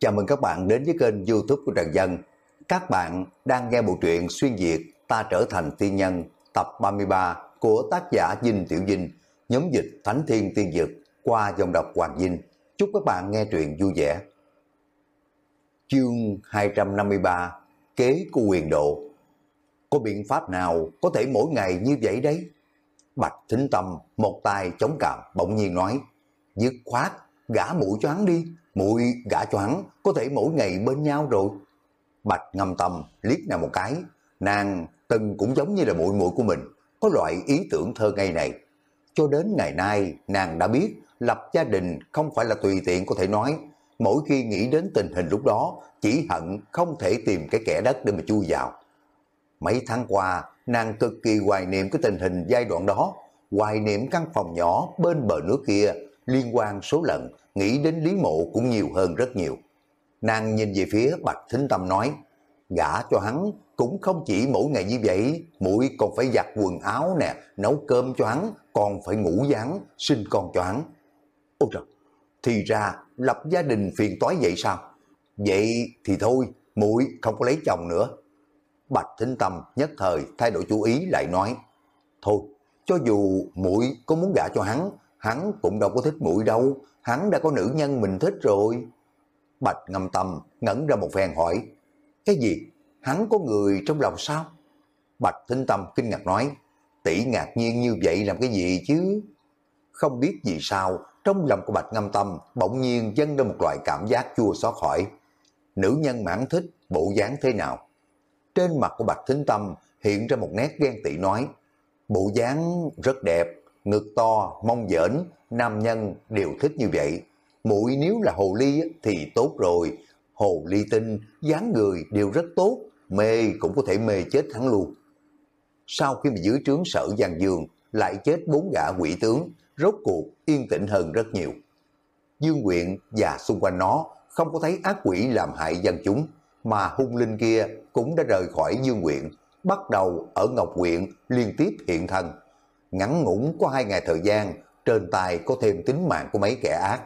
Chào mừng các bạn đến với kênh youtube của Trần Dân. Các bạn đang nghe bộ truyện Xuyên Việt Ta Trở Thành Tiên Nhân tập 33 của tác giả Dinh Tiểu Dinh, nhóm dịch Thánh Thiên Tiên Dực qua dòng đọc Hoàng Dinh. Chúc các bạn nghe truyện vui vẻ. Chương 253 Kế của quyền độ Có biện pháp nào có thể mỗi ngày như vậy đấy? Bạch Thính Tâm một tay chống cằm bỗng nhiên nói Dứt khoát, gã mũi cho hắn đi muội gã cho hắn có thể mỗi ngày bên nhau rồi. Bạch ngâm tâm liếc nào một cái, nàng từng cũng giống như là muội muội của mình, có loại ý tưởng thơ ngây này. Cho đến ngày nay, nàng đã biết lập gia đình không phải là tùy tiện có thể nói. Mỗi khi nghĩ đến tình hình lúc đó, chỉ hận không thể tìm cái kẻ đất để mà chui vào. Mấy tháng qua, nàng cực kỳ hoài niệm cái tình hình giai đoạn đó, hoài niệm căn phòng nhỏ bên bờ nước kia, liên quan số lần nghĩ đến Lý Mộ cũng nhiều hơn rất nhiều. Nàng nhìn về phía Bạch Thính Tâm nói, gả cho hắn cũng không chỉ mỗi ngày như vậy, mũi còn phải giặt quần áo nè, nấu cơm cho hắn, còn phải ngủ dán, sinh con cho hắn. Ôi trời, thì ra lập gia đình phiền toái vậy sao? Vậy thì thôi, mũi không có lấy chồng nữa. Bạch Thính Tâm nhất thời thay đổi chú ý lại nói, thôi, cho dù mũi có muốn gả cho hắn, hắn cũng đâu có thích mũi đâu, hắn đã có nữ nhân mình thích rồi. Bạch ngâm tâm ngẩn ra một phen hỏi, cái gì? Hắn có người trong lòng sao? Bạch thính tâm kinh ngạc nói, tỷ ngạc nhiên như vậy làm cái gì chứ? Không biết vì sao, trong lòng của Bạch ngâm tâm bỗng nhiên dâng lên một loại cảm giác chua xót hỏi, nữ nhân mãn thích bộ dáng thế nào? Trên mặt của Bạch thính tâm hiện ra một nét ghen tị nói, bộ dáng rất đẹp, ngực to, mông dễn, nam nhân đều thích như vậy. Mũi nếu là hồ ly thì tốt rồi, hồ ly tinh, dáng người đều rất tốt, mê cũng có thể mê chết hắn luôn. Sau khi mà dưới trướng sở Giang Dương lại chết bốn gã quỷ tướng, rốt cuộc yên tĩnh hơn rất nhiều. Dương quyện và xung quanh nó không có thấy ác quỷ làm hại dân chúng, mà hung linh kia cũng đã rời khỏi Dương quyện, bắt đầu ở Ngọc quyện liên tiếp hiện thân. Ngắn ngủn có hai ngày thời gian, trên tay có thêm tính mạng của mấy kẻ ác.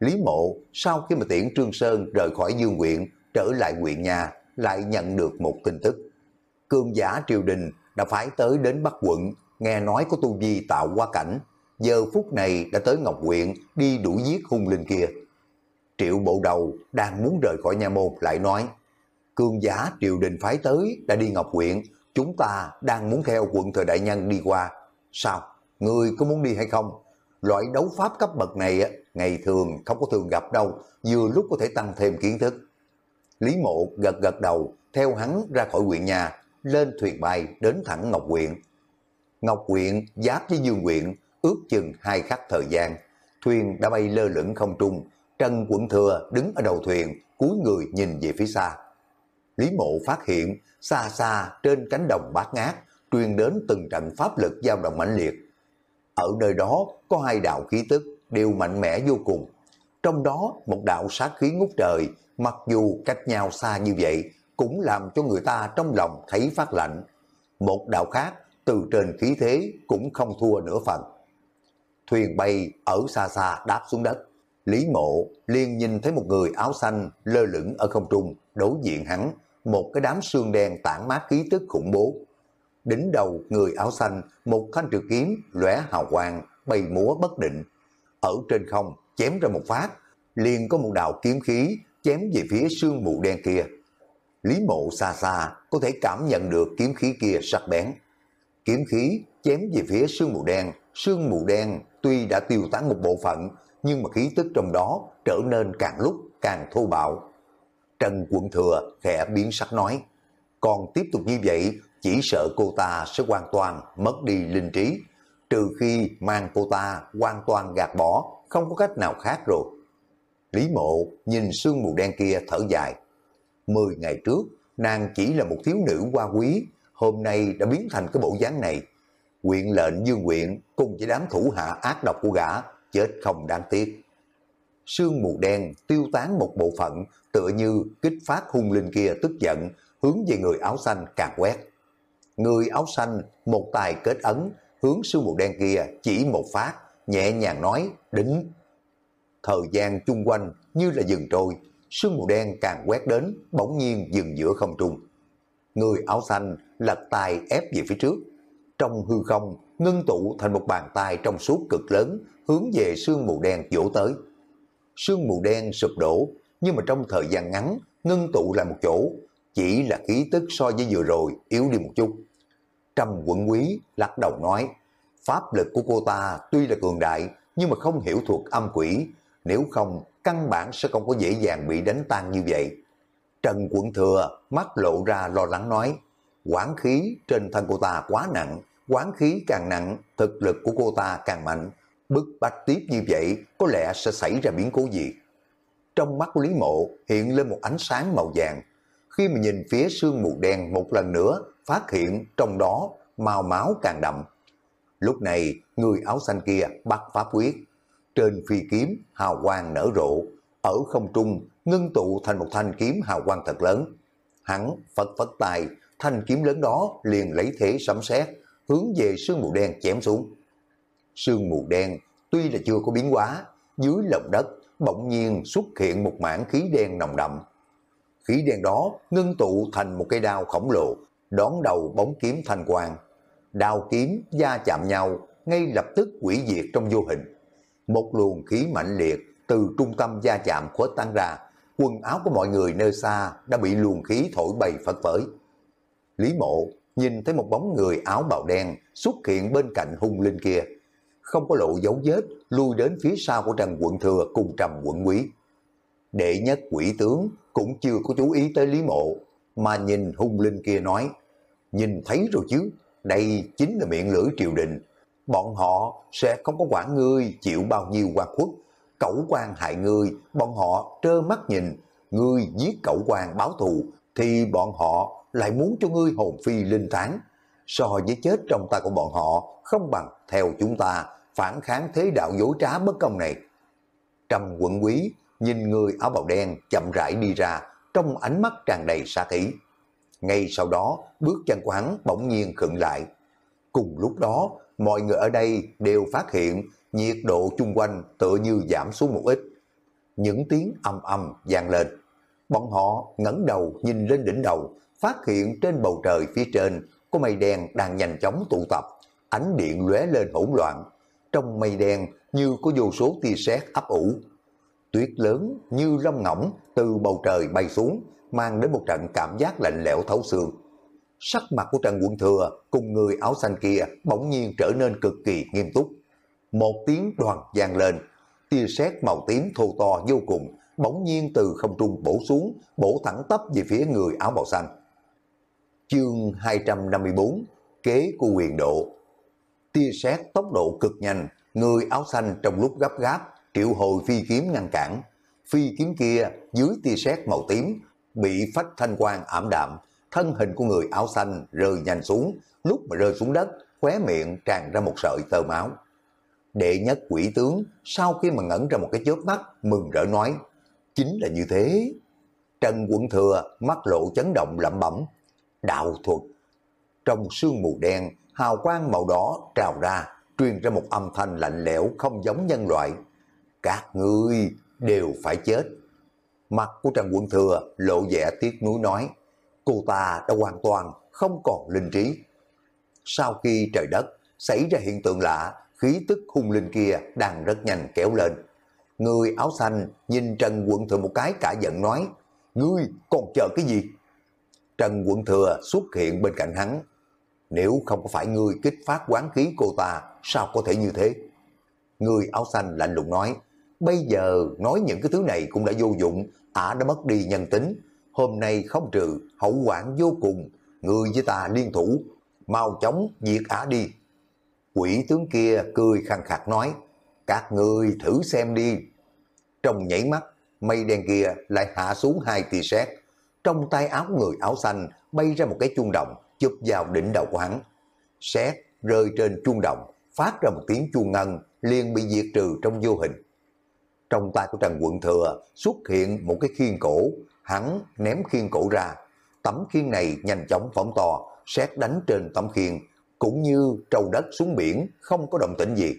Lý mộ, sau khi mà tiễn Trương Sơn rời khỏi dương quyện, trở lại quyện nhà, lại nhận được một tin tức. Cương giả triều đình đã phái tới đến Bắc quận, nghe nói có tu vi tạo qua cảnh giờ phút này đã tới Ngọc quyện, đi đuổi giết hung linh kia. Triệu bộ đầu đang muốn rời khỏi nhà môn lại nói, Cương giả triều đình phái tới đã đi Ngọc quyện, chúng ta đang muốn theo quận thời đại nhân đi qua. Sao? Người có muốn đi hay không? Loại đấu pháp cấp bậc này ngày thường không có thường gặp đâu, vừa lúc có thể tăng thêm kiến thức. Lý mộ gật gật đầu, theo hắn ra khỏi huyện nhà, lên thuyền bay đến thẳng Ngọc Quyện. Ngọc Quyện giáp với Dương Quyện, ước chừng hai khắc thời gian. Thuyền đã bay lơ lửng không trung, Trần Quận Thừa đứng ở đầu thuyền, cúi người nhìn về phía xa. Lý mộ phát hiện xa xa trên cánh đồng bát ngát, truyền đến từng trận pháp lực dao động mãnh liệt. Ở nơi đó có hai đạo khí tức đều mạnh mẽ vô cùng. Trong đó một đạo sát khí ngút trời, mặc dù cách nhau xa như vậy, cũng làm cho người ta trong lòng thấy phát lạnh. Một đạo khác từ trên khí thế cũng không thua nửa phần. Thuyền bay ở xa xa đáp xuống đất. Lý mộ liền nhìn thấy một người áo xanh lơ lửng ở không trung, đối diện hắn, một cái đám xương đen tản mát khí tức khủng bố. Đỉnh đầu người áo xanh, một thanh trường kiếm lóe hào quang, bay múa bất định. Ở trên không, chém ra một phát, liền có một đạo kiếm khí chém về phía sương mù đen kia. Lý mộ xa xa có thể cảm nhận được kiếm khí kia sắc bén. Kiếm khí chém về phía sương mù đen, sương mù đen tuy đã tiêu tán một bộ phận, nhưng mà khí tức trong đó trở nên càng lúc càng thô bạo. Trần Quận Thừa khẽ biến sắc nói, còn tiếp tục như vậy chỉ sợ cô ta sẽ hoàn toàn mất đi linh trí, trừ khi mang cô ta hoàn toàn gạt bỏ, không có cách nào khác rồi. Lý mộ nhìn sương mù đen kia thở dài. Mười ngày trước, nàng chỉ là một thiếu nữ hoa quý, hôm nay đã biến thành cái bộ dáng này. Quyện lệnh dương quyện cùng với đám thủ hạ ác độc của gã, chết không đáng tiếc. Sương mù đen tiêu tán một bộ phận tựa như kích phát hung linh kia tức giận hướng về người áo xanh càng quét. Người áo xanh một tài kết ấn hướng sư mù đen kia chỉ một phát, nhẹ nhàng nói, đính. Thời gian chung quanh như là dừng trôi, sương mù đen càng quét đến, bỗng nhiên dừng giữa không trung. Người áo xanh lật tay ép về phía trước. Trong hư không, ngưng tụ thành một bàn tay trong suốt cực lớn, hướng về sương mù đen vỗ tới. Sương mù đen sụp đổ, nhưng mà trong thời gian ngắn, ngưng tụ lại một chỗ, chỉ là khí tức so với vừa rồi yếu đi một chút. Trầm quận quý lắc đầu nói, pháp lực của cô ta tuy là cường đại, nhưng mà không hiểu thuộc âm quỷ, nếu không căn bản sẽ không có dễ dàng bị đánh tan như vậy. Trần Quận Thừa mắt lộ ra lo lắng nói, quán khí trên thân cô ta quá nặng, quán khí càng nặng, thực lực của cô ta càng mạnh, bức bách tiếp như vậy có lẽ sẽ xảy ra biến cố gì. Trong mắt Lý Mộ hiện lên một ánh sáng màu vàng, khi mà nhìn phía sương mù đen một lần nữa, phát hiện trong đó màu máu càng đậm. Lúc này, người áo xanh kia bắt pháp quyết. Trên phi kiếm, hào quang nở rộ. Ở không trung, ngưng tụ thành một thanh kiếm hào quang thật lớn. Hắn phật phật tài, thanh kiếm lớn đó liền lấy thế sấm sét hướng về sương mù đen chém xuống. Sương mù đen tuy là chưa có biến hóa, dưới lòng đất bỗng nhiên xuất hiện một mảng khí đen nồng đậm. Khí đen đó ngưng tụ thành một cây đao khổng lồ, đón đầu bóng kiếm thanh quang. Đao kiếm da chạm nhau, ngay lập tức quỷ diệt trong vô hình. Một luồng khí mạnh liệt từ trung tâm da chạm khuếch tăng ra, quần áo của mọi người nơi xa đã bị luồng khí thổi bay phất phới. Lý mộ nhìn thấy một bóng người áo bào đen xuất hiện bên cạnh hung linh kia, không có lộ dấu vết lui đến phía sau của Trần Quận Thừa cùng Trầm Quận Quý. Đệ nhất quỷ tướng cũng chưa có chú ý tới Lý Mộ, mà nhìn hung linh kia nói, nhìn thấy rồi chứ, đây chính là miệng lưỡi triều đình, bọn họ sẽ không có quản ngươi chịu bao nhiêu quan khuất, cẩu quan hại ngươi, bọn họ trơ mắt nhìn, ngươi giết cẩu quan báo thù, thì bọn họ lại muốn cho ngươi hồn phi linh tán. So với chết trong tay của bọn họ, không bằng theo chúng ta phản kháng thế đạo dối trá bất công này. Trầm quận quý nhìn người áo bào đen chậm rãi đi ra, trong ánh mắt tràn đầy sát ý. Ngay sau đó, bước chân của hắn bỗng nhiên khựng lại. Cùng lúc đó, mọi người ở đây đều phát hiện nhiệt độ chung quanh tựa như giảm xuống một ít. Những tiếng âm âm vang lên. Bọn họ ngẩng đầu nhìn lên đỉnh đầu, phát hiện trên bầu trời phía trên có mây đen đang nhanh chóng tụ tập, ánh điện lóe lên hỗn loạn. Trong mây đen như có vô số tia sét ấp ủ. Tuyết lớn như lông ngỗng từ bầu trời bay xuống, mang đến một trận cảm giác lạnh lẽo thấu xương. Sắc mặt của Trần Quân Thừa cùng người áo xanh kia bỗng nhiên trở nên cực kỳ nghiêm túc. Một tiếng đoàn vang lên, tia sét màu tím thô to vô cùng, bỗng nhiên từ không trung bổ xuống, bổ thẳng tắp về phía người áo màu xanh. Chương 254 Kế của quyền độ Tia sét tốc độ cực nhanh, người áo xanh trong lúc gấp gáp triệu hồi phi kiếm ngăn cản. Phi kiếm kia dưới tia sét màu tím bị phách thanh quang ảm đạm, thân hình của người áo xanh rơi nhanh xuống, lúc mà rơi xuống đất, khóe miệng tràn ra một sợi tơ máu. Đệ nhất quỷ tướng sau khi mà ngẩn ra một cái chớp mắt mừng rỡ nói, chính là như thế. Trần quận thừa mắt lộ chấn động lẩm bẩm, đạo thuật. Trong sương mù đen, hào quang màu đỏ trào ra, truyền ra một âm thanh lạnh lẽo không giống nhân loại. Các ngươi đều phải chết. Mặt của Trần Quận Thừa lộ vẻ tiếc nuối nói, cô ta đã hoàn toàn không còn linh trí. Sau khi trời đất xảy ra hiện tượng lạ, khí tức hung linh kia đang rất nhanh kéo lên. Người áo xanh nhìn Trần Quận Thừa một cái cả giận nói, ngươi còn chờ cái gì? Trần Quận Thừa xuất hiện bên cạnh hắn. Nếu không có phải ngươi kích phát quán khí cô ta, sao có thể như thế? Người áo xanh lạnh lùng nói, bây giờ nói những cái thứ này cũng đã vô dụng, ả đã mất đi nhân tính. Hôm nay không trừ, hậu quản vô cùng, người với ta liên thủ, mau chóng diệt ả đi. Quỷ tướng kia cười khăn khạc nói, các người thử xem đi. Trong nhảy mắt, mây đen kia lại hạ xuống hai tia sét trong tay áo người áo xanh bay ra một cái chuông đồng chụp vào đỉnh đầu của hắn. Sét rơi trên chuông đồng, phát ra một tiếng chuông ngân, liền bị diệt trừ trong vô hình. Trong tay của Trần Quận Thừa xuất hiện một cái khiên cổ, hắn ném khiên cổ ra. Tấm khiên này nhanh chóng phóng to, sét đánh trên tấm khiên, cũng như trâu đất xuống biển, không có động tĩnh gì.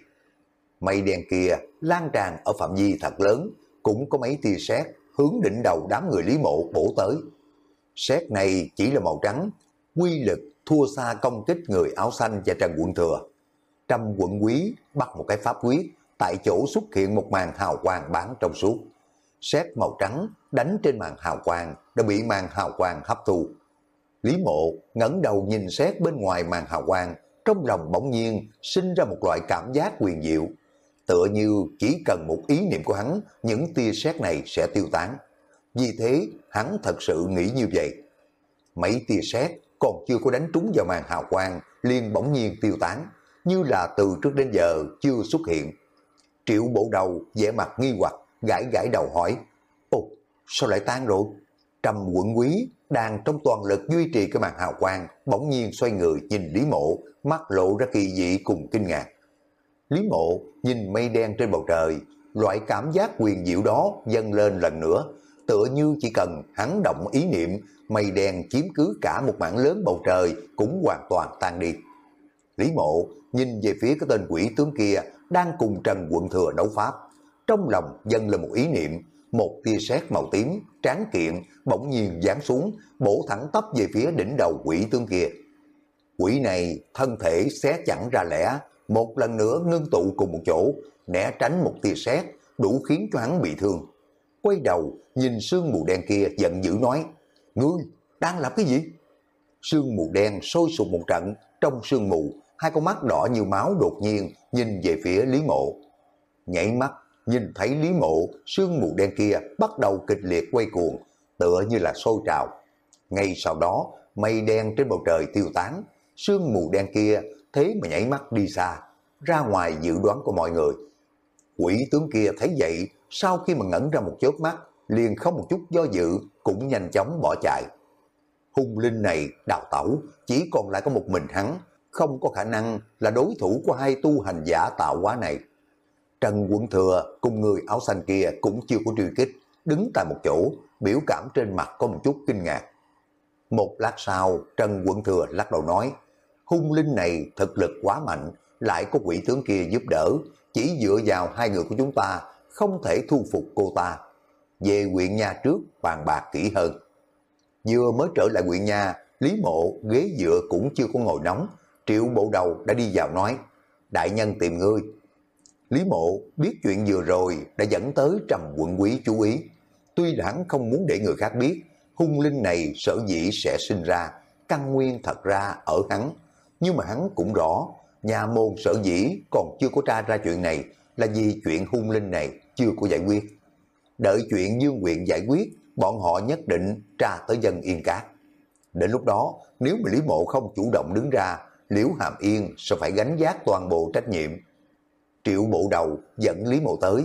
Mây đen kia lan tràn ở phạm vi thật lớn, cũng có mấy tia sét hướng đỉnh đầu đám người Lý Mộ bổ tới. Xét này chỉ là màu trắng, quy lực thua xa công kích người áo xanh và Trần Quận Thừa. Trăm quận quý bắt một cái pháp quyết, tại chỗ xuất hiện một màn hào quang bán trong suốt. Xét màu trắng đánh trên màn hào quang đã bị màn hào quang hấp thu. Lý mộ ngẩng đầu nhìn xét bên ngoài màn hào quang, trong lòng bỗng nhiên sinh ra một loại cảm giác quyền diệu. Tựa như chỉ cần một ý niệm của hắn, những tia sét này sẽ tiêu tán. Vì thế, hắn thật sự nghĩ như vậy. Mấy tia sét còn chưa có đánh trúng vào màn hào quang, liền bỗng nhiên tiêu tán, như là từ trước đến giờ chưa xuất hiện. Triệu bộ đầu vẻ mặt nghi hoặc, gãi gãi đầu hỏi, Ồ, sao lại tan rồi? Trầm quận quý đang trong toàn lực duy trì cái màn hào quang, bỗng nhiên xoay người nhìn Lý Mộ, mắt lộ ra kỳ dị cùng kinh ngạc. Lý Mộ nhìn mây đen trên bầu trời, loại cảm giác quyền diệu đó dâng lên lần nữa, tựa như chỉ cần hắn động ý niệm, mây đen chiếm cứ cả một mảng lớn bầu trời cũng hoàn toàn tan đi. Lý Mộ nhìn về phía cái tên quỷ tướng kia đang cùng Trần Quận Thừa đấu pháp, trong lòng dâng lên một ý niệm, một tia sét màu tím, tráng kiện, bỗng nhiên giáng xuống, bổ thẳng tắp về phía đỉnh đầu quỷ tướng kia. Quỷ này thân thể xé chẳng ra lẽ, một lần nữa ngưng tụ cùng một chỗ, né tránh một tia sét, đủ khiến cho hắn bị thương. Quay đầu, nhìn sương mù đen kia giận dữ nói, Ngươi, đang làm cái gì? Sương mù đen sôi sục một trận, trong sương mù, hai con mắt đỏ như máu đột nhiên nhìn về phía Lý Mộ. Nhảy mắt, nhìn thấy Lý Mộ, sương mù đen kia bắt đầu kịch liệt quay cuồng, tựa như là sôi trào. Ngay sau đó, mây đen trên bầu trời tiêu tán, sương mù đen kia thế mà nhảy mắt đi xa, ra ngoài dự đoán của mọi người. Quỷ tướng kia thấy vậy, sau khi mà ngẩn ra một chớp mắt, liền không một chút do dự, cũng nhanh chóng bỏ chạy. Hung linh này đào tẩu, chỉ còn lại có một mình hắn, không có khả năng là đối thủ của hai tu hành giả tạo hóa này. Trần Quận Thừa cùng người áo xanh kia cũng chưa có truy kích, đứng tại một chỗ, biểu cảm trên mặt có một chút kinh ngạc. Một lát sau, Trần Quận Thừa lắc đầu nói, hung linh này thực lực quá mạnh, lại có quỷ tướng kia giúp đỡ, chỉ dựa vào hai người của chúng ta, không thể thu phục cô ta. Về quyện nhà trước, bàn bạc kỹ hơn. Vừa mới trở lại quyện nhà, Lý Mộ ghế dựa cũng chưa có ngồi nóng, triệu bộ đầu đã đi vào nói, đại nhân tìm ngươi. Lý Mộ biết chuyện vừa rồi đã dẫn tới trầm quận quý chú ý. Tuy hắn không muốn để người khác biết, hung linh này sở dĩ sẽ sinh ra, căn nguyên thật ra ở hắn. Nhưng mà hắn cũng rõ, nhà môn sở dĩ còn chưa có tra ra chuyện này là vì chuyện hung linh này chưa có giải quyết. Đợi chuyện dương quyện giải quyết, bọn họ nhất định tra tới dân yên cát. Đến lúc đó, nếu mà Lý Mộ không chủ động đứng ra, Liễu Hàm Yên sẽ phải gánh giác toàn bộ trách nhiệm. Triệu bộ đầu dẫn Lý Mộ tới,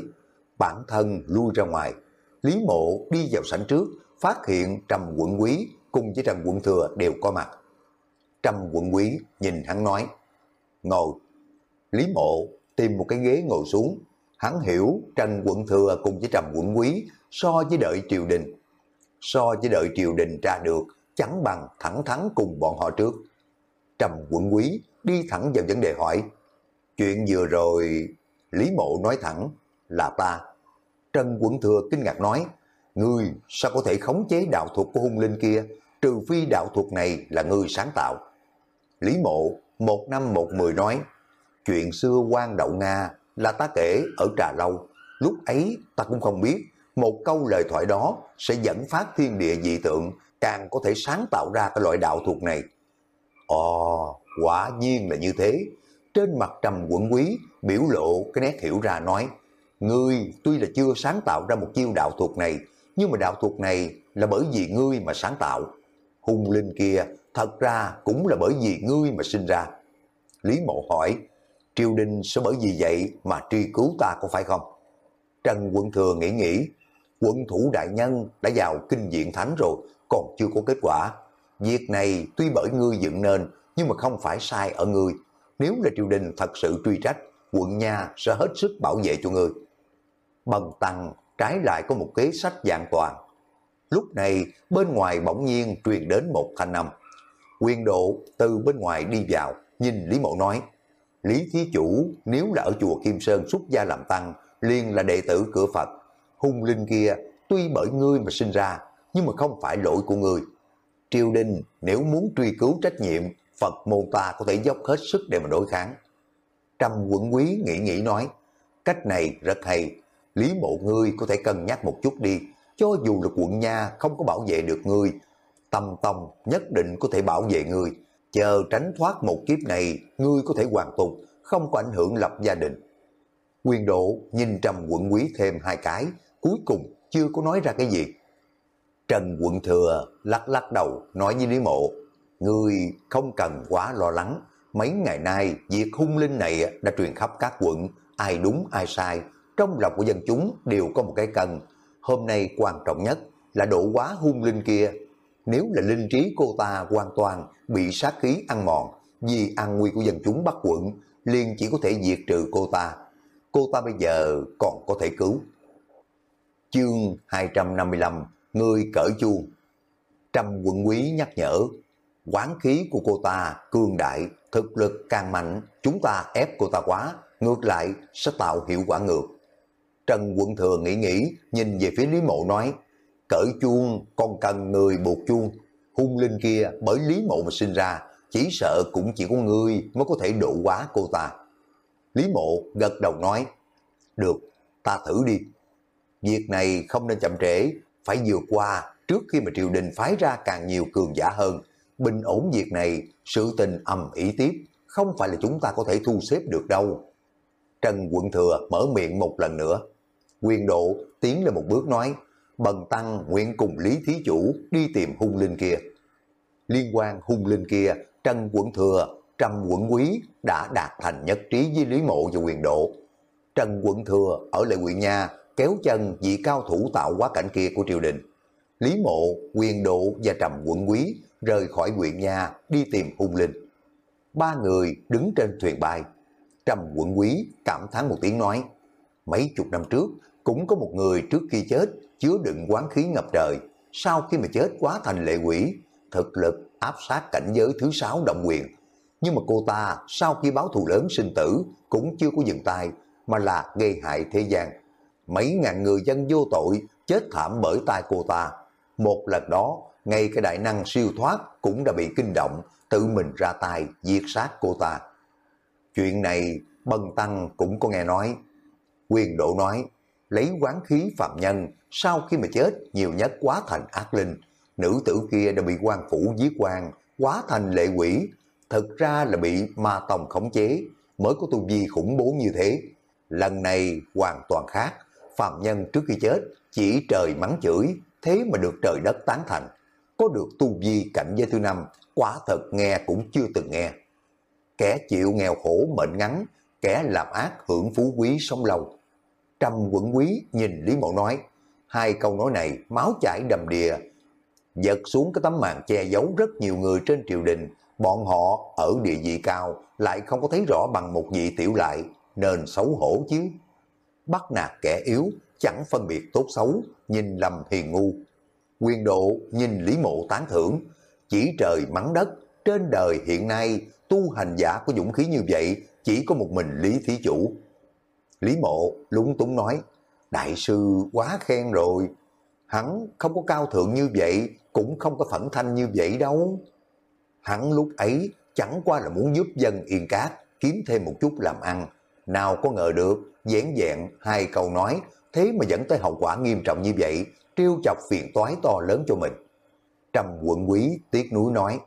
bản thân lui ra ngoài. Lý Mộ đi vào sảnh trước, phát hiện Trầm quận quý cùng với Trầm quận thừa đều có mặt. Trầm quận quý nhìn hắn nói, ngồi. Lý Mộ tìm một cái ghế ngồi xuống, hắn hiểu Trần quận thừa cùng với Trầm quận quý so với đợi triều đình. So với đợi triều đình ra được, chẳng bằng thẳng thắn cùng bọn họ trước. Trầm quận quý đi thẳng vào vấn đề hỏi, chuyện vừa rồi Lý Mộ nói thẳng là ta. Trần quận thừa kinh ngạc nói, ngươi sao có thể khống chế đạo thuật của hung linh kia, trừ phi đạo thuật này là ngươi sáng tạo. Lý Mộ một năm một mười nói, chuyện xưa quan đậu Nga là ta kể ở Trà Lâu, lúc ấy ta cũng không biết một câu lời thoại đó sẽ dẫn phát thiên địa dị tượng, càng có thể sáng tạo ra cái loại đạo thuật này. Ồ, quả nhiên là như thế. Trên mặt trầm quận quý, biểu lộ cái nét hiểu ra nói, Ngươi tuy là chưa sáng tạo ra một chiêu đạo thuật này, nhưng mà đạo thuật này là bởi vì ngươi mà sáng tạo. Hung linh kia thật ra cũng là bởi vì ngươi mà sinh ra. Lý mộ hỏi, triều đình sẽ bởi vì vậy mà truy cứu ta có phải không? Trần quận thừa nghĩ nghĩ, quận thủ đại nhân đã vào kinh diện thánh rồi, còn chưa có kết quả. Việc này tuy bởi ngươi dựng nên, nhưng mà không phải sai ở ngươi. Nếu là triều đình thật sự truy trách, quận nha sẽ hết sức bảo vệ cho ngươi. Bần tăng trái lại có một kế sách dạng toàn. Lúc này bên ngoài bỗng nhiên truyền đến một thanh âm. Quyền độ từ bên ngoài đi vào, nhìn Lý Mộ nói, Lý Thí Chủ nếu là ở chùa Kim Sơn xuất gia làm tăng, liền là đệ tử cửa Phật. Hung linh kia tuy bởi ngươi mà sinh ra, nhưng mà không phải lỗi của ngươi. Triều đình nếu muốn truy cứu trách nhiệm, Phật môn ta có thể dốc hết sức để mà đối kháng. Trầm quận quý nghĩ nghĩ nói, cách này rất hay, Lý mộ ngươi có thể cân nhắc một chút đi, cho dù là quận nha không có bảo vệ được ngươi, tâm tông nhất định có thể bảo vệ ngươi, chờ tránh thoát một kiếp này, ngươi có thể hoàn tục, không có ảnh hưởng lập gia đình. Quyền độ nhìn Trầm quận quý thêm hai cái, cuối cùng chưa có nói ra cái gì. Trần quận thừa lắc lắc đầu nói với Lý Mộ, Ngươi không cần quá lo lắng, mấy ngày nay việc hung linh này đã truyền khắp các quận, ai đúng ai sai, trong lòng của dân chúng đều có một cái cần. Hôm nay quan trọng nhất là độ quá hung linh kia. Nếu là linh trí cô ta hoàn toàn bị sát khí ăn mòn, vì an nguy của dân chúng bắt quận, liền chỉ có thể diệt trừ cô ta. Cô ta bây giờ còn có thể cứu. Chương 255 Người cởi chuông Trầm quận quý nhắc nhở quán khí của cô ta cường đại, thực lực càng mạnh, chúng ta ép cô ta quá, ngược lại sẽ tạo hiệu quả ngược. Trần Quận Thừa nghĩ nghĩ, nhìn về phía Lý Mộ nói, cởi chuông còn cần người buộc chuông, hung linh kia bởi Lý Mộ mà sinh ra, chỉ sợ cũng chỉ có người mới có thể độ quá cô ta. Lý Mộ gật đầu nói, được, ta thử đi. Việc này không nên chậm trễ, phải vượt qua trước khi mà triều đình phái ra càng nhiều cường giả hơn. Bình ổn việc này, sự tình ầm ý tiếp, không phải là chúng ta có thể thu xếp được đâu. Trần Quận Thừa mở miệng một lần nữa. Quyền độ tiến lên một bước nói, Bần Tăng nguyện cùng Lý Thí Chủ đi tìm hung linh kia. Liên quan hung linh kia, Trần Quận Thừa, Trầm Quận Quý đã đạt thành nhất trí với Lý Mộ và quyền độ. Trần Quận Thừa ở lại huyện Nha kéo chân vị cao thủ tạo quá cảnh kia của triều đình. Lý Mộ, quyền độ và Trầm Quận Quý rời khỏi huyện nhà đi tìm hung linh. Ba người đứng trên thuyền bay. Trầm Quận Quý cảm thán một tiếng nói, mấy chục năm trước cũng có một người trước khi chết chứa đựng quán khí ngập trời, sau khi mà chết quá thành lệ quỷ, thực lực áp sát cảnh giới thứ sáu động quyền. Nhưng mà cô ta sau khi báo thù lớn sinh tử cũng chưa có dừng tay mà là gây hại thế gian. Mấy ngàn người dân vô tội chết thảm bởi tay cô ta. Một lần đó, ngay cái đại năng siêu thoát cũng đã bị kinh động, tự mình ra tay diệt sát cô ta. Chuyện này Bần Tăng cũng có nghe nói. Quyền độ nói, lấy quán khí phạm nhân, sau khi mà chết nhiều nhất quá thành ác linh. Nữ tử kia đã bị quan phủ giết quan, quá thành lệ quỷ. Thực ra là bị ma tòng khống chế, mới có tu vi khủng bố như thế. Lần này hoàn toàn khác, phạm nhân trước khi chết chỉ trời mắng chửi, thế mà được trời đất tán thành. Có được tu vi cảnh giới thứ năm, quả thật nghe cũng chưa từng nghe. Kẻ chịu nghèo khổ mệnh ngắn, kẻ làm ác hưởng phú quý sống lâu. Trầm quận quý nhìn Lý Mộ nói, hai câu nói này máu chảy đầm đìa, giật xuống cái tấm màn che giấu rất nhiều người trên triều đình, bọn họ ở địa vị cao lại không có thấy rõ bằng một vị tiểu lại, nên xấu hổ chứ. Bắt nạt kẻ yếu, chẳng phân biệt tốt xấu, nhìn lầm hiền ngu. Quyền độ nhìn Lý Mộ tán thưởng, chỉ trời mắng đất, trên đời hiện nay tu hành giả có dũng khí như vậy chỉ có một mình Lý Thí Chủ. Lý Mộ lúng túng nói, Đại sư quá khen rồi, hắn không có cao thượng như vậy, cũng không có phẫn thanh như vậy đâu. Hắn lúc ấy chẳng qua là muốn giúp dân yên cát, kiếm thêm một chút làm ăn. Nào có ngờ được, dẻn dẹn hai câu nói, thế mà dẫn tới hậu quả nghiêm trọng như vậy, trêu chọc phiền toái to lớn cho mình. Trầm quận quý tiếc núi nói,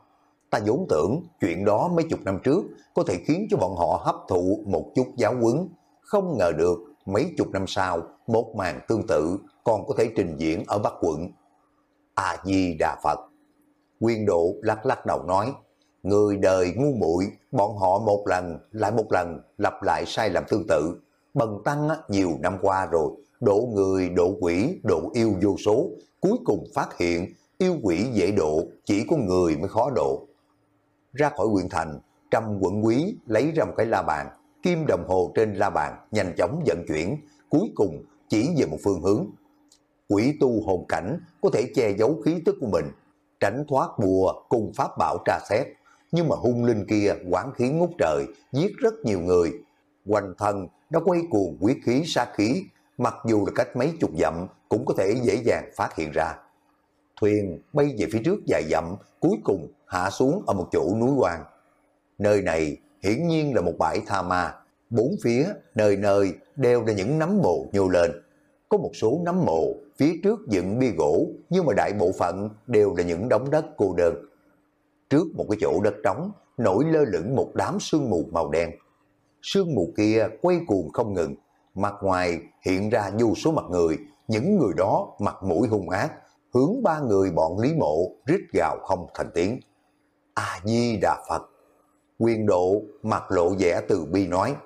ta vốn tưởng chuyện đó mấy chục năm trước có thể khiến cho bọn họ hấp thụ một chút giáo huấn, không ngờ được mấy chục năm sau một màn tương tự còn có thể trình diễn ở Bắc quận. A-di-đà Phật Quyên độ lắc lắc đầu nói, người đời ngu muội bọn họ một lần lại một lần lặp lại sai lầm tương tự. Bần tăng nhiều năm qua rồi, độ người, độ quỷ, độ yêu vô số, cuối cùng phát hiện yêu quỷ dễ độ, chỉ có người mới khó độ. Ra khỏi huyện thành, trăm quận quý lấy ra một cái la bàn, kim đồng hồ trên la bàn nhanh chóng vận chuyển, cuối cùng chỉ về một phương hướng. Quỷ tu hồn cảnh có thể che giấu khí tức của mình, tránh thoát bùa cùng pháp bảo tra xét, nhưng mà hung linh kia quán khí ngút trời, giết rất nhiều người. Quanh thân nó quay cuồng quý khí sát khí, mặc dù là cách mấy chục dặm cũng có thể dễ dàng phát hiện ra. Thuyền bay về phía trước dài dặm, cuối cùng hạ xuống ở một chỗ núi hoang. Nơi này hiển nhiên là một bãi tha ma, bốn phía nơi nơi đều là những nấm mồ nhô lên. Có một số nấm mồ phía trước dựng bia gỗ nhưng mà đại bộ phận đều là những đống đất cô đơn. Trước một cái chỗ đất trống nổi lơ lửng một đám sương mù màu đen. Sương mù kia quay cuồng không ngừng, mặt ngoài hiện ra vô số mặt người, những người đó mặt mũi hung ác, hướng ba người bọn Lý Mộ rít gào không thành tiếng. A-di-đà Phật Quyền độ mặt lộ vẻ từ bi nói,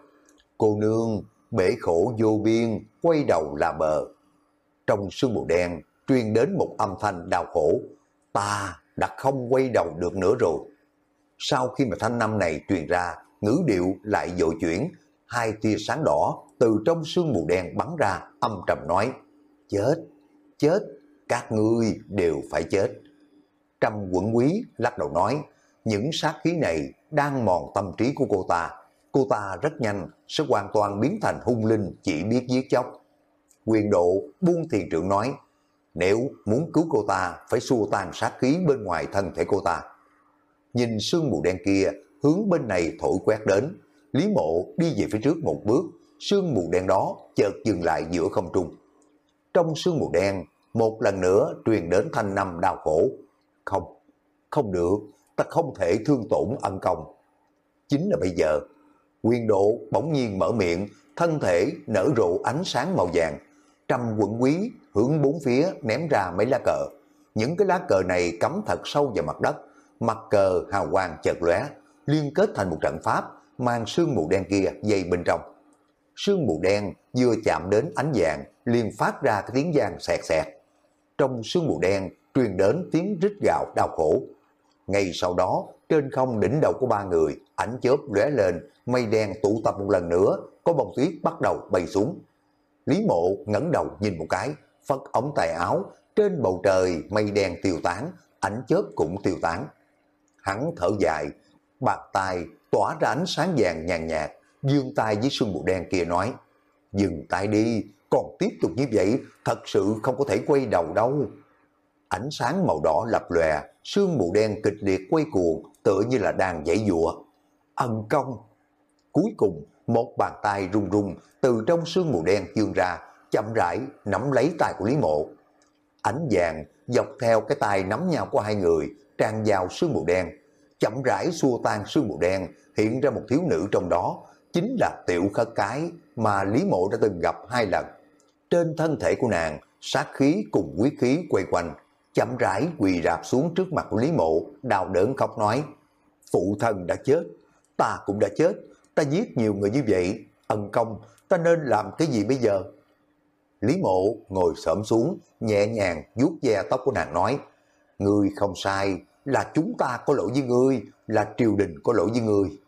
cô nương, bể khổ vô biên, quay đầu là bờ. Trong sương mù đen, truyền đến một âm thanh đau khổ, ta đã không quay đầu được nữa rồi. Sau khi mà thanh năm này truyền ra, ngữ điệu lại dội chuyển, hai tia sáng đỏ từ trong sương mù đen bắn ra, âm trầm nói, chết, chết, các ngươi đều phải chết. trầm quận quý lắc đầu nói, những sát khí này đang mòn tâm trí của cô ta. Cô ta rất nhanh sẽ hoàn toàn biến thành hung linh chỉ biết giết chóc. Quyền độ buông thiền trưởng nói, nếu muốn cứu cô ta phải xua tan sát khí bên ngoài thân thể cô ta. Nhìn sương mù đen kia hướng bên này thổi quét đến, Lý Mộ đi về phía trước một bước, sương mù đen đó chợt dừng lại giữa không trung. Trong sương mù đen, một lần nữa truyền đến thanh năm đau khổ. Không, không được, ta không thể thương tổn ân công. Chính là bây giờ, quyền độ bỗng nhiên mở miệng, thân thể nở rộ ánh sáng màu vàng. Trăm quận quý hướng bốn phía ném ra mấy lá cờ. Những cái lá cờ này cắm thật sâu vào mặt đất, mặt cờ hào quang chợt lóe, liên kết thành một trận pháp, mang sương mù đen kia dây bên trong. Sương mù đen vừa chạm đến ánh vàng, liền phát ra cái tiếng vang sẹt sẹt Trong sương mù đen truyền đến tiếng rít gào đau khổ, ngay sau đó, trên không đỉnh đầu của ba người, ảnh chớp lóe lên, mây đen tụ tập một lần nữa, có bông tuyết bắt đầu bay xuống. Lý mộ ngẩng đầu nhìn một cái, phất ống tay áo, trên bầu trời mây đen tiêu tán, ảnh chớp cũng tiêu tán. Hắn thở dài, bạc tay tỏa ra ánh sáng vàng nhàn nhạt, dương tay với sương mù đen kia nói, dừng tay đi, còn tiếp tục như vậy, thật sự không có thể quay đầu đâu. Ánh sáng màu đỏ lập lòe, sương mù đen kịch liệt quay cuồng, tựa như là đang dãy dụa. Ân công! Cuối cùng, một bàn tay rung rung từ trong sương mù đen dương ra, chậm rãi nắm lấy tay của Lý Mộ. Ánh vàng dọc theo cái tay nắm nhau của hai người, tràn vào sương mù đen. Chậm rãi xua tan sương mù đen, hiện ra một thiếu nữ trong đó, chính là tiểu khất cái mà Lý Mộ đã từng gặp hai lần. Trên thân thể của nàng, sát khí cùng quý khí quay quanh, chậm rãi quỳ rạp xuống trước mặt Lý Mộ, đau đớn khóc nói, phụ thân đã chết, ta cũng đã chết, ta giết nhiều người như vậy, ân công, ta nên làm cái gì bây giờ? Lý Mộ ngồi xổm xuống, nhẹ nhàng vuốt ve tóc của nàng nói, Ngươi không sai, là chúng ta có lỗi với ngươi, là triều đình có lỗi với ngươi.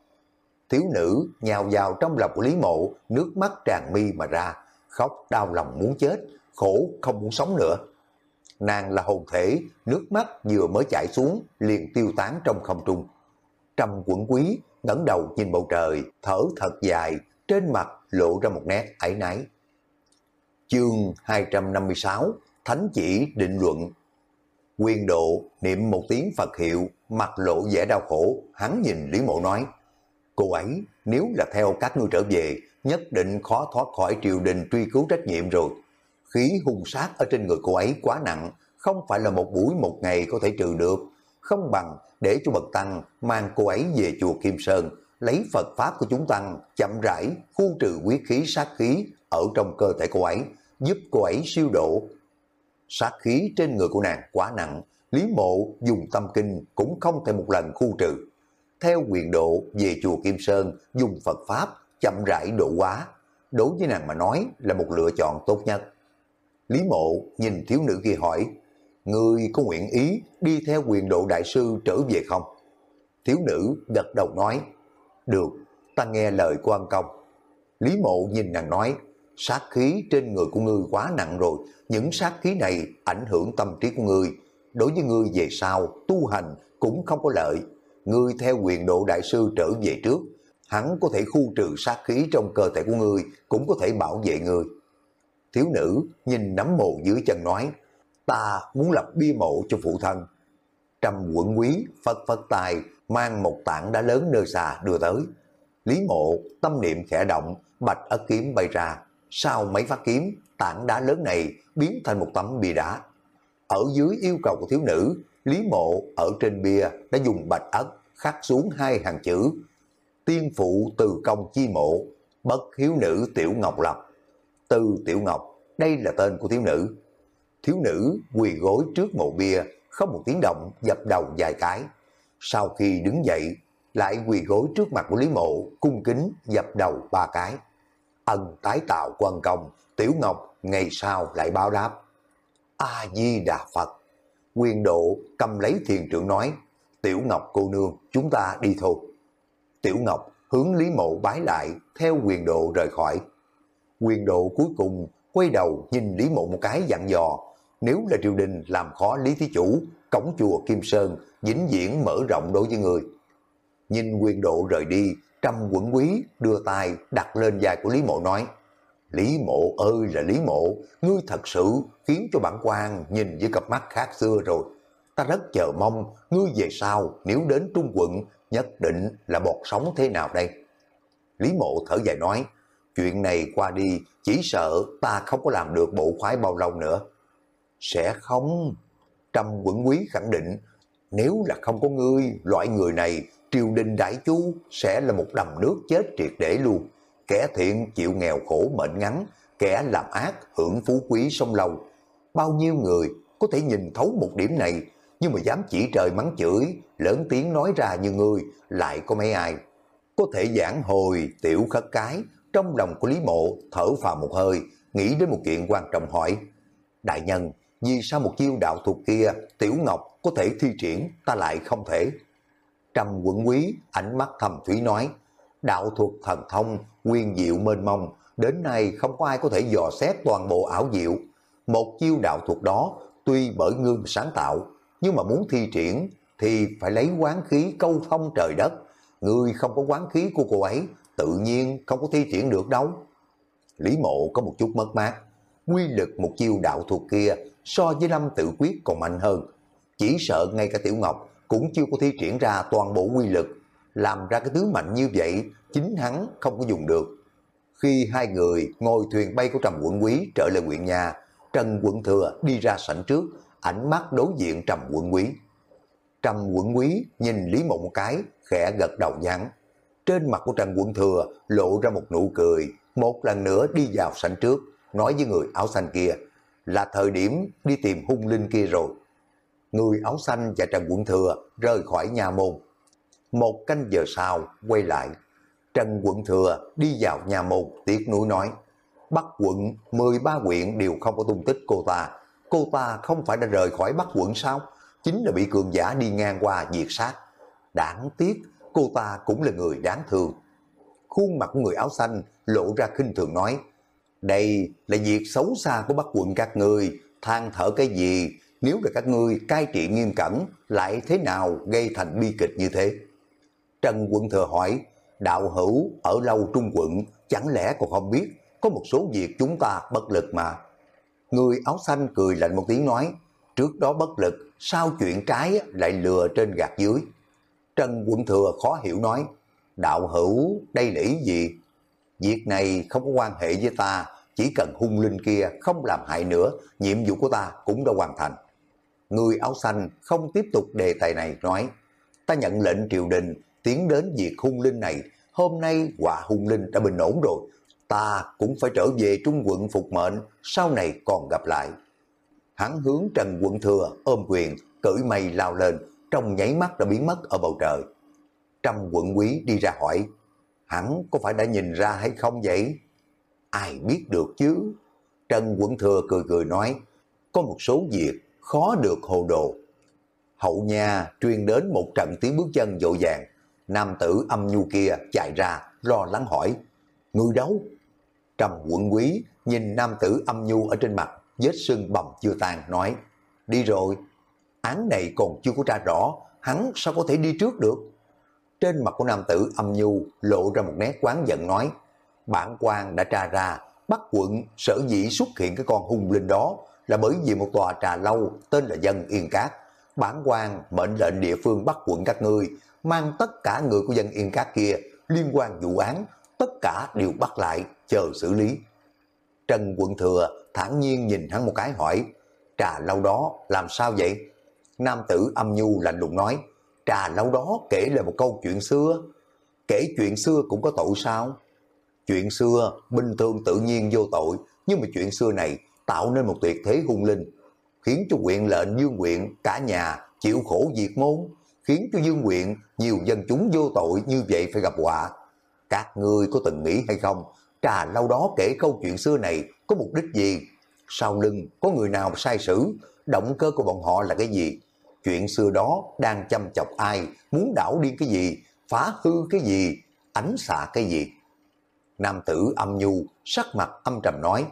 Thiếu nữ nhào vào trong lòng của Lý Mộ, nước mắt tràn mi mà ra, khóc đau lòng muốn chết, khổ không muốn sống nữa nàng là hồn thể, nước mắt vừa mới chảy xuống, liền tiêu tán trong không trung. Trầm quẩn quý, ngẩng đầu nhìn bầu trời, thở thật dài, trên mặt lộ ra một nét ải náy. Chương 256 Thánh chỉ định luận Quyền độ niệm một tiếng Phật hiệu, mặt lộ vẻ đau khổ, hắn nhìn Lý Mộ nói, cô ấy nếu là theo các ngươi trở về, nhất định khó thoát khỏi triều đình truy cứu trách nhiệm rồi khí hung sát ở trên người cô ấy quá nặng, không phải là một buổi một ngày có thể trừ được, không bằng để cho bậc tăng mang cô ấy về chùa Kim Sơn, lấy Phật Pháp của chúng tăng chậm rãi khu trừ quý khí sát khí ở trong cơ thể cô ấy, giúp cô ấy siêu độ. Sát khí trên người của nàng quá nặng, Lý Mộ dùng tâm kinh cũng không thể một lần khu trừ. Theo quyền độ về chùa Kim Sơn dùng Phật Pháp chậm rãi độ quá, đối với nàng mà nói là một lựa chọn tốt nhất. Lý mộ nhìn thiếu nữ kia hỏi, người có nguyện ý đi theo quyền độ đại sư trở về không? Thiếu nữ gật đầu nói, Được, ta nghe lời của ân công. Lý mộ nhìn nàng nói, sát khí trên người của ngươi quá nặng rồi, những sát khí này ảnh hưởng tâm trí của ngươi. Đối với ngươi về sau, tu hành cũng không có lợi. Ngươi theo quyền độ đại sư trở về trước, hắn có thể khu trừ sát khí trong cơ thể của ngươi, cũng có thể bảo vệ ngươi. Thiếu nữ nhìn nắm mồ dưới chân nói, ta muốn lập bia mộ cho phụ thân. Trầm quận quý phật phật tài mang một tảng đá lớn nơi xa đưa tới. Lý mộ tâm niệm khẽ động, bạch ất kiếm bay ra. Sau mấy phát kiếm, tảng đá lớn này biến thành một tấm bia đá. Ở dưới yêu cầu của thiếu nữ, Lý mộ ở trên bia đã dùng bạch ất khắc xuống hai hàng chữ Tiên phụ từ công chi mộ, bất hiếu nữ Tiểu Ngọc Lập. Từ Tiểu Ngọc, đây là tên của thiếu nữ. Thiếu nữ quỳ gối trước mộ bia, không một tiếng động dập đầu vài cái. Sau khi đứng dậy, lại quỳ gối trước mặt của Lý Mộ, cung kính dập đầu ba cái. Ân tái tạo quan công, Tiểu Ngọc ngày sau lại báo đáp. A-di-đà Phật. Quyền độ cầm lấy thiền trưởng nói, Tiểu Ngọc cô nương, chúng ta đi thôi. Tiểu Ngọc hướng Lý Mộ bái lại, theo quyền độ rời khỏi. Quyền độ cuối cùng quay đầu nhìn Lý Mộ một cái dặn dò, nếu là triều đình làm khó Lý Thí Chủ, cổng chùa Kim Sơn vĩnh viễn mở rộng đối với người. Nhìn quyền độ rời đi, Trâm quận quý đưa tay đặt lên vai của Lý Mộ nói, Lý Mộ ơi là Lý Mộ, ngươi thật sự khiến cho bản quan nhìn với cặp mắt khác xưa rồi. Ta rất chờ mong ngươi về sau nếu đến Trung quận nhất định là bọt sống thế nào đây? Lý Mộ thở dài nói, chuyện này qua đi chỉ sợ ta không có làm được bộ khoái bao lâu nữa. Sẽ không. Trâm quận quý khẳng định, nếu là không có ngươi, loại người này, triều đình đại chu sẽ là một đầm nước chết triệt để luôn. Kẻ thiện chịu nghèo khổ mệnh ngắn, kẻ làm ác hưởng phú quý sông lâu. Bao nhiêu người có thể nhìn thấu một điểm này, nhưng mà dám chỉ trời mắng chửi, lớn tiếng nói ra như người lại có mấy ai. Có thể giảng hồi tiểu khất cái, trong lòng của Lý Mộ thở phào một hơi, nghĩ đến một chuyện quan trọng hỏi. Đại nhân, vì sao một chiêu đạo thuật kia Tiểu Ngọc có thể thi triển ta lại không thể? Trầm quận quý, ánh mắt thầm thủy nói, đạo thuật thần thông, nguyên diệu mênh mông, đến nay không có ai có thể dò xét toàn bộ ảo diệu. Một chiêu đạo thuật đó, tuy bởi ngương sáng tạo, nhưng mà muốn thi triển thì phải lấy quán khí câu phong trời đất. người không có quán khí của cô ấy, tự nhiên không có thi triển được đâu. Lý mộ có một chút mất mát, quy lực một chiêu đạo thuật kia so với Lâm tự quyết còn mạnh hơn. Chỉ sợ ngay cả Tiểu Ngọc cũng chưa có thi triển ra toàn bộ quy lực, làm ra cái thứ mạnh như vậy, chính hắn không có dùng được. Khi hai người ngồi thuyền bay của Trầm quận quý trở lại huyện nhà, Trần quận thừa đi ra sảnh trước, ánh mắt đối diện Trầm quận quý. Trầm quận quý nhìn Lý Mộng một cái, khẽ gật đầu nhắn. Trên mặt của Trần quận thừa lộ ra một nụ cười, một lần nữa đi vào sảnh trước, nói với người áo xanh kia, là thời điểm đi tìm hung linh kia rồi. Người áo xanh và Trần Quận Thừa rời khỏi nhà môn. Một canh giờ sau, quay lại. Trần Quận Thừa đi vào nhà môn, tiếc nuối nói. Bắc quận, 13 quyện đều không có tung tích cô ta. Cô ta không phải đã rời khỏi Bắc quận sao? Chính là bị cường giả đi ngang qua diệt sát. Đáng tiếc, cô ta cũng là người đáng thương. Khuôn mặt của người áo xanh lộ ra khinh thường nói. Đây là việc xấu xa của Bắc quận các ngươi, than thở cái gì, nếu là các ngươi cai trị nghiêm cẩn, lại thế nào gây thành bi kịch như thế? Trần quận thừa hỏi, đạo hữu ở lâu trung quận, chẳng lẽ còn không biết, có một số việc chúng ta bất lực mà. Người áo xanh cười lạnh một tiếng nói, trước đó bất lực, sao chuyện trái lại lừa trên gạt dưới. Trần quận thừa khó hiểu nói, đạo hữu đây là ý gì? Việc này không có quan hệ với ta, chỉ cần hung linh kia không làm hại nữa, nhiệm vụ của ta cũng đã hoàn thành. Người áo xanh không tiếp tục đề tài này nói, ta nhận lệnh triều đình tiến đến việc hung linh này, hôm nay quả hung linh đã bình ổn rồi, ta cũng phải trở về trung quận phục mệnh, sau này còn gặp lại. Hắn hướng Trần Quận Thừa ôm quyền, cởi mây lao lên, trong nháy mắt đã biến mất ở bầu trời. Trăm quận quý đi ra hỏi, hắn có phải đã nhìn ra hay không vậy? Ai biết được chứ? Trần Quận Thừa cười cười nói, có một số việc khó được hồ đồ. Hậu nhà truyền đến một trận tiếng bước chân dội vàng, nam tử âm nhu kia chạy ra, lo lắng hỏi, người đâu? Trầm quận quý nhìn nam tử âm nhu ở trên mặt, vết sưng bầm chưa tan, nói, đi rồi, án này còn chưa có tra rõ, hắn sao có thể đi trước được? Trên mặt của nam tử âm nhu lộ ra một nét quán giận nói, bản quan đã tra ra, Bắc quận sở dĩ xuất hiện cái con hung linh đó là bởi vì một tòa trà lâu tên là Dân Yên Cát. Bản quan mệnh lệnh địa phương bắt quận các ngươi mang tất cả người của dân Yên Cát kia liên quan vụ án, tất cả đều bắt lại, chờ xử lý. Trần quận thừa thản nhiên nhìn hắn một cái hỏi, trà lâu đó làm sao vậy? Nam tử âm nhu lạnh lùng nói, trà lâu đó kể là một câu chuyện xưa. Kể chuyện xưa cũng có tội sao? Chuyện xưa bình thường tự nhiên vô tội, nhưng mà chuyện xưa này tạo nên một tuyệt thế hung linh, khiến cho quyện lệnh dương quyện cả nhà chịu khổ diệt môn, khiến cho dương quyện nhiều dân chúng vô tội như vậy phải gặp họa. Các ngươi có từng nghĩ hay không, trà lâu đó kể câu chuyện xưa này có mục đích gì? Sau lưng có người nào sai sử, động cơ của bọn họ là cái gì? Chuyện xưa đó đang chăm chọc ai, muốn đảo điên cái gì, phá hư cái gì, ánh xạ cái gì? Nam tử âm nhu, sắc mặt âm trầm nói,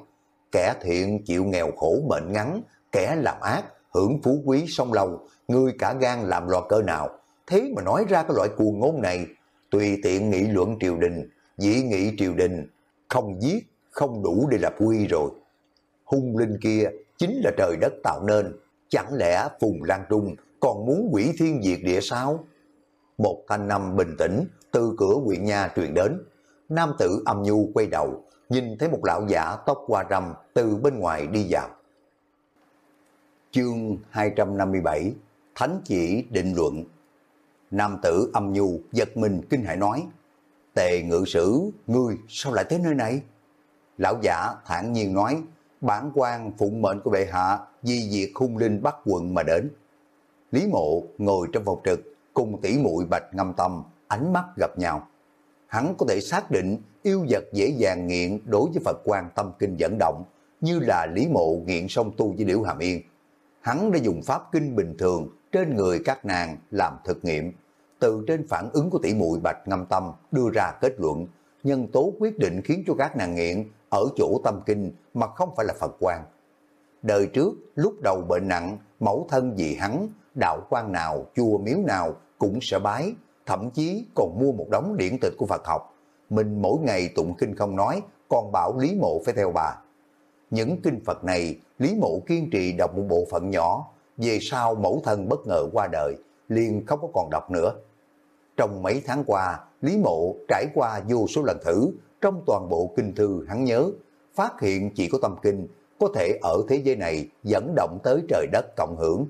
kẻ thiện chịu nghèo khổ mệnh ngắn, kẻ làm ác, hưởng phú quý song lâu, ngươi cả gan làm loạn cơ nào, thế mà nói ra cái loại cuồng ngôn này, tùy tiện nghị luận triều đình, dĩ nghị triều đình, không giết, không đủ để lập quy rồi. Hung linh kia chính là trời đất tạo nên, chẳng lẽ Phùng Lan Trung còn muốn quỷ thiên diệt địa sao? Một thanh năm bình tĩnh từ cửa huyện nha truyền đến, nam tử âm nhu quay đầu, nhìn thấy một lão giả tóc hoa râm từ bên ngoài đi vào. Chương 257 Thánh chỉ định luận Nam tử âm nhu giật mình kinh hãi nói Tề ngự sử, ngươi sao lại tới nơi này? Lão giả thản nhiên nói bản quan phụng mệnh của bệ hạ di diệt hung linh bắt quận mà đến. Lý mộ ngồi trong phòng trực cùng tỷ muội bạch ngâm tâm ánh mắt gặp nhau hắn có thể xác định yêu vật dễ dàng nghiện đối với Phật quan tâm kinh dẫn động, như là Lý Mộ nghiện song tu với Liễu Hàm Yên. Hắn đã dùng pháp kinh bình thường trên người các nàng làm thực nghiệm, từ trên phản ứng của tỷ muội Bạch Ngâm Tâm đưa ra kết luận, nhân tố quyết định khiến cho các nàng nghiện ở chỗ tâm kinh mà không phải là Phật quan. Đời trước, lúc đầu bệnh nặng, mẫu thân vì hắn, đạo quan nào, chùa miếu nào cũng sẽ bái, thậm chí còn mua một đống điển tịch của Phật học. Mình mỗi ngày tụng kinh không nói, còn bảo Lý Mộ phải theo bà. Những kinh Phật này, Lý Mộ kiên trì đọc một bộ phận nhỏ, về sau mẫu thân bất ngờ qua đời, liền không có còn đọc nữa. Trong mấy tháng qua, Lý Mộ trải qua vô số lần thử, trong toàn bộ kinh thư hắn nhớ, phát hiện chỉ có tâm kinh có thể ở thế giới này dẫn động tới trời đất cộng hưởng.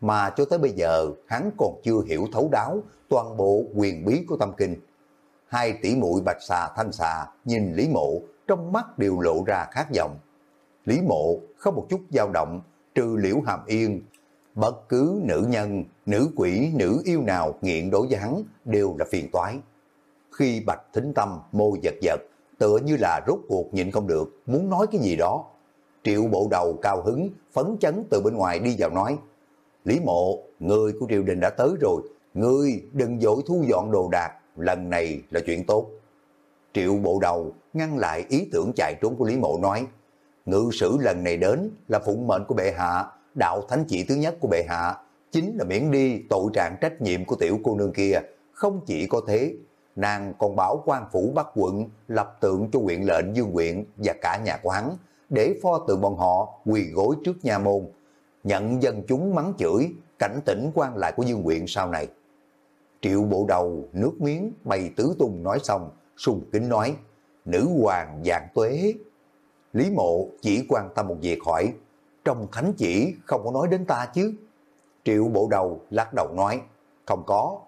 Mà cho tới bây giờ, hắn còn chưa hiểu thấu đáo toàn bộ quyền bí của tâm kinh. Hai tỷ muội bạch xà thanh xà nhìn Lý Mộ trong mắt đều lộ ra khác vọng. Lý Mộ không một chút dao động, trừ liễu hàm yên. Bất cứ nữ nhân, nữ quỷ, nữ yêu nào nghiện đối với hắn đều là phiền toái. Khi bạch thính tâm môi giật giật, tựa như là rốt cuộc nhịn không được, muốn nói cái gì đó. Triệu bộ đầu cao hứng, phấn chấn từ bên ngoài đi vào nói, Lý mộ, người của triều đình đã tới rồi, Ngươi đừng dội thu dọn đồ đạc, lần này là chuyện tốt. Triệu bộ đầu ngăn lại ý tưởng chạy trốn của Lý Mộ nói, ngự sử lần này đến là phụng mệnh của bệ hạ, đạo thánh chỉ thứ nhất của bệ hạ, chính là miễn đi tội trạng trách nhiệm của tiểu cô nương kia. Không chỉ có thế, nàng còn bảo quan phủ Bắc quận lập tượng cho huyện lệnh Dương huyện và cả nhà của hắn, để pho tượng bọn họ quỳ gối trước nhà môn, nhận dân chúng mắng chửi, cảnh tỉnh quan lại của Dương huyện sau này. Triệu bộ đầu nước miếng bày tứ tung nói xong, sùng kính nói, nữ hoàng dạng tuế. Lý mộ chỉ quan tâm một việc hỏi, trong thánh chỉ không có nói đến ta chứ. Triệu bộ đầu lắc đầu nói, không có.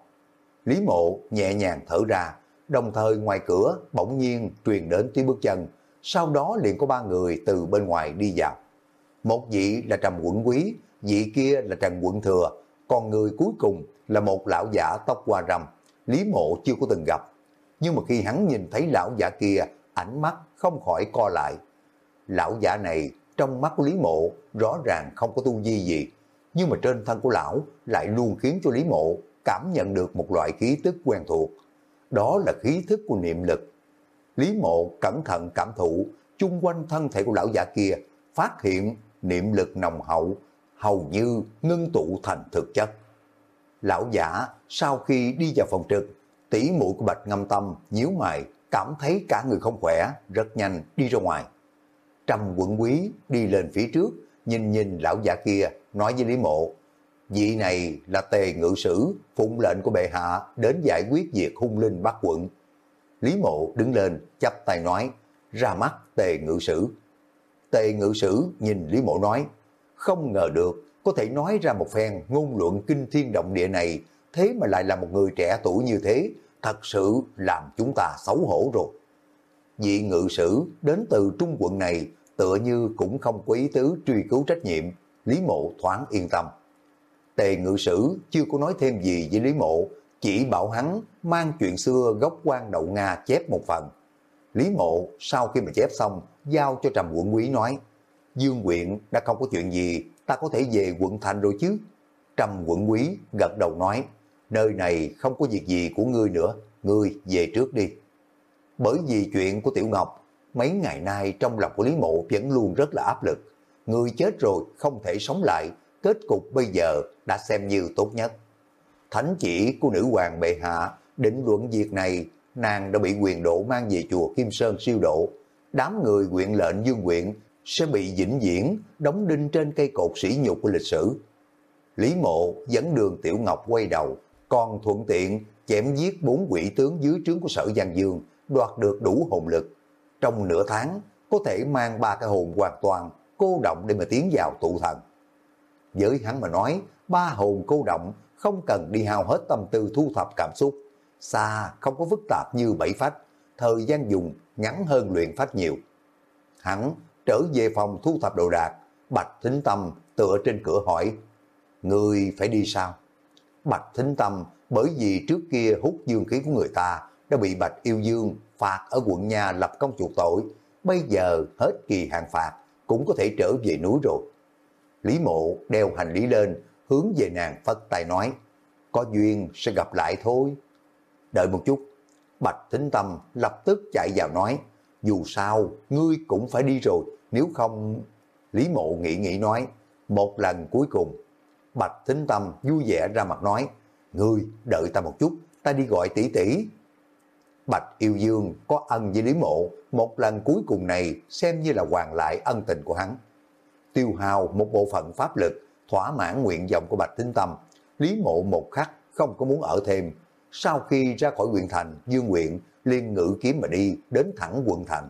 Lý mộ nhẹ nhàng thở ra, đồng thời ngoài cửa bỗng nhiên truyền đến tiếng bước chân, sau đó liền có ba người từ bên ngoài đi vào. Một vị là Trầm Quận Quý, vị kia là Trần Quận Thừa, còn người cuối cùng là một lão giả tóc hoa râm, Lý Mộ chưa có từng gặp. Nhưng mà khi hắn nhìn thấy lão giả kia, ánh mắt không khỏi co lại. Lão giả này trong mắt của Lý Mộ rõ ràng không có tu vi gì, nhưng mà trên thân của lão lại luôn khiến cho Lý Mộ cảm nhận được một loại khí tức quen thuộc. Đó là khí thức của niệm lực. Lý Mộ cẩn thận cảm thụ chung quanh thân thể của lão giả kia, phát hiện niệm lực nồng hậu, hầu như ngưng tụ thành thực chất. Lão giả sau khi đi vào phòng trực, tỷ muội của Bạch Ngâm Tâm nhíu mày, cảm thấy cả người không khỏe, rất nhanh đi ra ngoài. Trầm quận quý đi lên phía trước, nhìn nhìn lão già kia, nói với Lý Mộ, vị này là tề ngự sử, phụng lệnh của bệ hạ đến giải quyết việc hung linh bắt quận. Lý Mộ đứng lên, chắp tay nói, ra mắt tề ngự sử. Tề ngự sử nhìn Lý Mộ nói, không ngờ được, có thể nói ra một phen ngôn luận kinh thiên động địa này, thế mà lại là một người trẻ tuổi như thế, thật sự làm chúng ta xấu hổ rồi. Vị ngự sử đến từ trung quận này tựa như cũng không có ý tứ truy cứu trách nhiệm, Lý Mộ thoáng yên tâm. Tề ngự sử chưa có nói thêm gì với Lý Mộ, chỉ bảo hắn mang chuyện xưa gốc quan đậu Nga chép một phần. Lý Mộ sau khi mà chép xong, giao cho Trầm quận quý nói, Dương quyện đã không có chuyện gì, ta có thể về quận thành rồi chứ. Trầm quận quý gật đầu nói, nơi này không có việc gì của ngươi nữa, ngươi về trước đi. Bởi vì chuyện của Tiểu Ngọc, mấy ngày nay trong lòng của Lý Mộ vẫn luôn rất là áp lực. Người chết rồi không thể sống lại, kết cục bây giờ đã xem như tốt nhất. Thánh chỉ của nữ hoàng bệ hạ định luận việc này, nàng đã bị quyền độ mang về chùa Kim Sơn siêu độ. Đám người quyện lệnh dương quyện sẽ bị vĩnh viễn đóng đinh trên cây cột sỉ nhục của lịch sử. Lý mộ dẫn đường Tiểu Ngọc quay đầu, còn thuận tiện chém giết bốn quỷ tướng dưới trướng của sở Giang Dương, đoạt được đủ hồn lực. Trong nửa tháng, có thể mang ba cái hồn hoàn toàn cô động để mà tiến vào tụ thần. Với hắn mà nói, ba hồn cô động không cần đi hao hết tâm tư thu thập cảm xúc. Xa không có phức tạp như bảy phách, thời gian dùng ngắn hơn luyện phách nhiều. Hắn trở về phòng thu thập đồ đạc, Bạch Thính Tâm tựa trên cửa hỏi, Người phải đi sao? Bạch Thính Tâm bởi vì trước kia hút dương khí của người ta đã bị Bạch Yêu Dương phạt ở quận nhà lập công chuộc tội, bây giờ hết kỳ hạn phạt cũng có thể trở về núi rồi. Lý mộ đeo hành lý lên, hướng về nàng phất tay nói, có duyên sẽ gặp lại thôi. Đợi một chút, Bạch Thính Tâm lập tức chạy vào nói, dù sao, ngươi cũng phải đi rồi, nếu không... Lý mộ nghĩ nghĩ nói, một lần cuối cùng, Bạch Thính Tâm vui vẻ ra mặt nói, ngươi đợi ta một chút, ta đi gọi tỷ tỷ. Bạch Yêu Dương có ân với Lý Mộ, một lần cuối cùng này xem như là hoàn lại ân tình của hắn. Tiêu hào một bộ phận pháp lực, thỏa mãn nguyện vọng của Bạch Thính Tâm. Lý Mộ một khắc không có muốn ở thêm. Sau khi ra khỏi huyện thành, Dương nguyện liên ngự kiếm mà đi đến thẳng quận thành.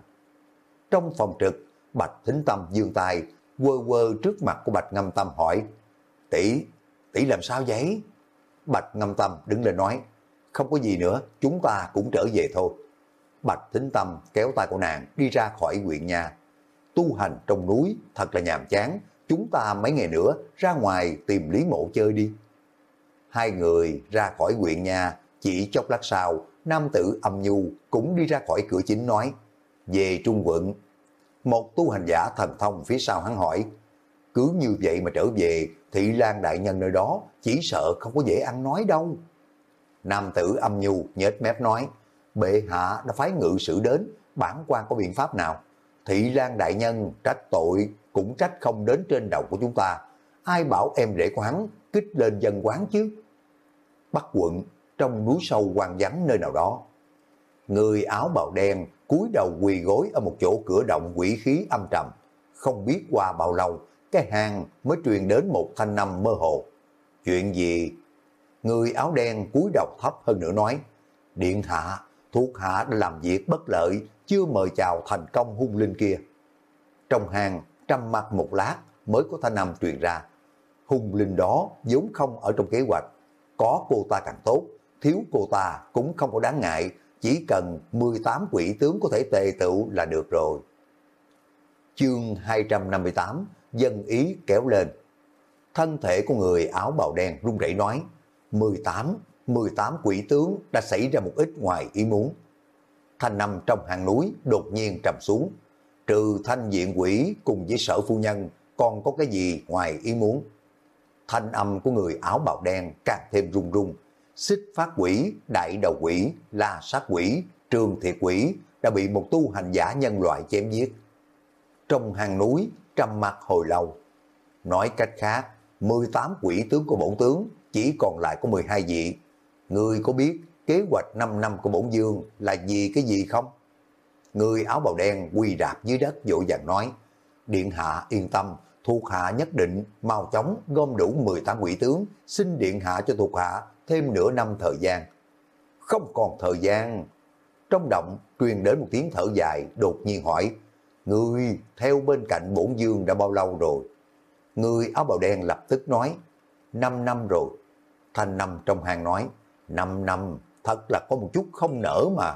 Trong phòng trực, Bạch Thính Tâm dương tay, quơ quơ trước mặt của Bạch Ngâm Tâm hỏi, tỷ tỷ làm sao vậy? Bạch Ngâm Tâm đứng lên nói, không có gì nữa, chúng ta cũng trở về thôi. Bạch Thính Tâm kéo tay của nàng đi ra khỏi huyện nhà. Tu hành trong núi thật là nhàm chán, chúng ta mấy ngày nữa ra ngoài tìm Lý Mộ chơi đi. Hai người ra khỏi huyện nhà, chỉ chốc lát sau, nam tử âm nhu cũng đi ra khỏi cửa chính nói, về Trung quận. Một tu hành giả thần thông phía sau hắn hỏi, cứ như vậy mà trở về, thị lan đại nhân nơi đó chỉ sợ không có dễ ăn nói đâu. Nam tử âm nhu nhếch mép nói, bệ hạ đã phái ngự sử đến, bản quan có biện pháp nào? Thị Lan đại nhân trách tội cũng trách không đến trên đầu của chúng ta. Ai bảo em rể của hắn kích lên dân quán chứ? Bắc quận, trong núi sâu hoang vắng nơi nào đó. Người áo bào đen cúi đầu quỳ gối ở một chỗ cửa động quỷ khí âm trầm. Không biết qua bao lâu, cái hang mới truyền đến một thanh năm mơ hồ. Chuyện gì Người áo đen cúi đầu thấp hơn nữa nói, Điện hạ, thuộc hạ đã làm việc bất lợi, chưa mời chào thành công hung linh kia. Trong hang trầm mặt một lát mới có thanh âm truyền ra. Hung linh đó vốn không ở trong kế hoạch. Có cô ta càng tốt, thiếu cô ta cũng không có đáng ngại, chỉ cần 18 quỷ tướng có thể tề tựu là được rồi. Chương 258, dân ý kéo lên. Thân thể của người áo bào đen run rẩy nói, 18, 18 quỷ tướng đã xảy ra một ít ngoài ý muốn. Thanh nằm trong hàng núi đột nhiên trầm xuống. Trừ thanh diện quỷ cùng với sở phu nhân còn có cái gì ngoài ý muốn. Thanh âm của người áo bào đen càng thêm rung rung. Xích phát quỷ, đại đầu quỷ, la sát quỷ, trường thiệt quỷ đã bị một tu hành giả nhân loại chém giết. Trong hang núi, trầm mặt hồi lâu. Nói cách khác, 18 quỷ tướng của bổn tướng chỉ còn lại có 12 vị. Người có biết kế hoạch 5 năm của bổn dương là gì cái gì không? Người áo bào đen quy rạp dưới đất dội dàng nói, Điện Hạ yên tâm, thuộc Hạ nhất định mau chóng gom đủ 18 quỷ tướng, xin Điện Hạ cho thuộc Hạ thêm nửa năm thời gian. Không còn thời gian. Trong động truyền đến một tiếng thở dài, đột nhiên hỏi, người theo bên cạnh bổn dương đã bao lâu rồi? Người áo bào đen lập tức nói, 5 năm rồi. Thanh năm trong hang nói, 5 năm, thật là có một chút không nở mà.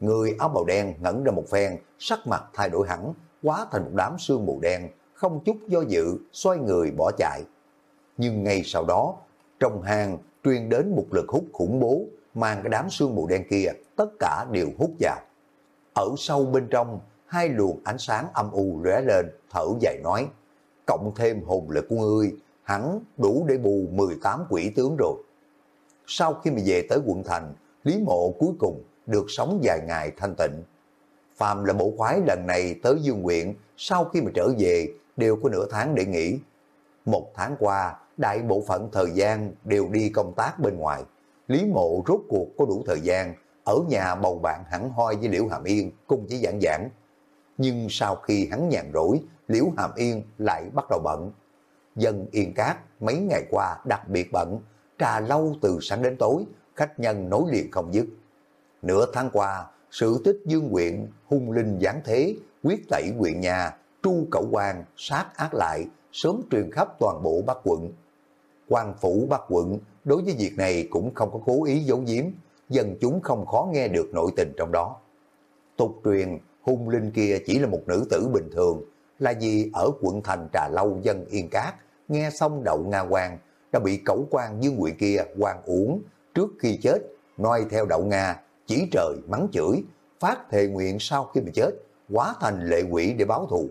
Người áo bào đen ngẩn ra một phen, sắc mặt thay đổi hẳn, quá thành một đám sương mù đen, không chút do dự, xoay người bỏ chạy. Nhưng ngay sau đó, trong hang truyền đến một lực hút khủng bố, mang cái đám sương mù đen kia, tất cả đều hút vào. Ở sâu bên trong, hai luồng ánh sáng âm u lóe lên, thở dài nói, cộng thêm hồn lực của ngươi, hắn đủ để bù 18 quỷ tướng rồi. Sau khi mà về tới quận thành, Lý Mộ cuối cùng được sống vài ngày thanh tịnh. Phạm là bộ khoái lần này tới Dương nguyện, sau khi mà trở về đều có nửa tháng để nghỉ. Một tháng qua, đại bộ phận thời gian đều đi công tác bên ngoài. Lý Mộ rốt cuộc có đủ thời gian, ở nhà bầu bạn hẳn hoi với Liễu Hàm Yên cùng với giảng giảng. Nhưng sau khi hắn nhàn rỗi, Liễu Hàm Yên lại bắt đầu bận. Dân Yên Cát mấy ngày qua đặc biệt bận, trà lâu từ sáng đến tối, khách nhân nối liền không dứt. Nửa tháng qua, sự tích dương quyện, hung linh giáng thế, quyết tẩy quyện nhà, tru cẩu quan, sát ác lại, sớm truyền khắp toàn bộ Bắc quận. quan phủ Bắc quận đối với việc này cũng không có cố ý giấu giếm, dân chúng không khó nghe được nội tình trong đó. Tục truyền, hung linh kia chỉ là một nữ tử bình thường, là vì ở quận thành Trà Lâu dân Yên Cát, nghe xong đậu Nga quan đã bị cẩu quan dương nguyện kia quan uổng trước khi chết, noi theo đậu Nga, chỉ trời mắng chửi, phát thề nguyện sau khi bị chết, quá thành lệ quỷ để báo thù.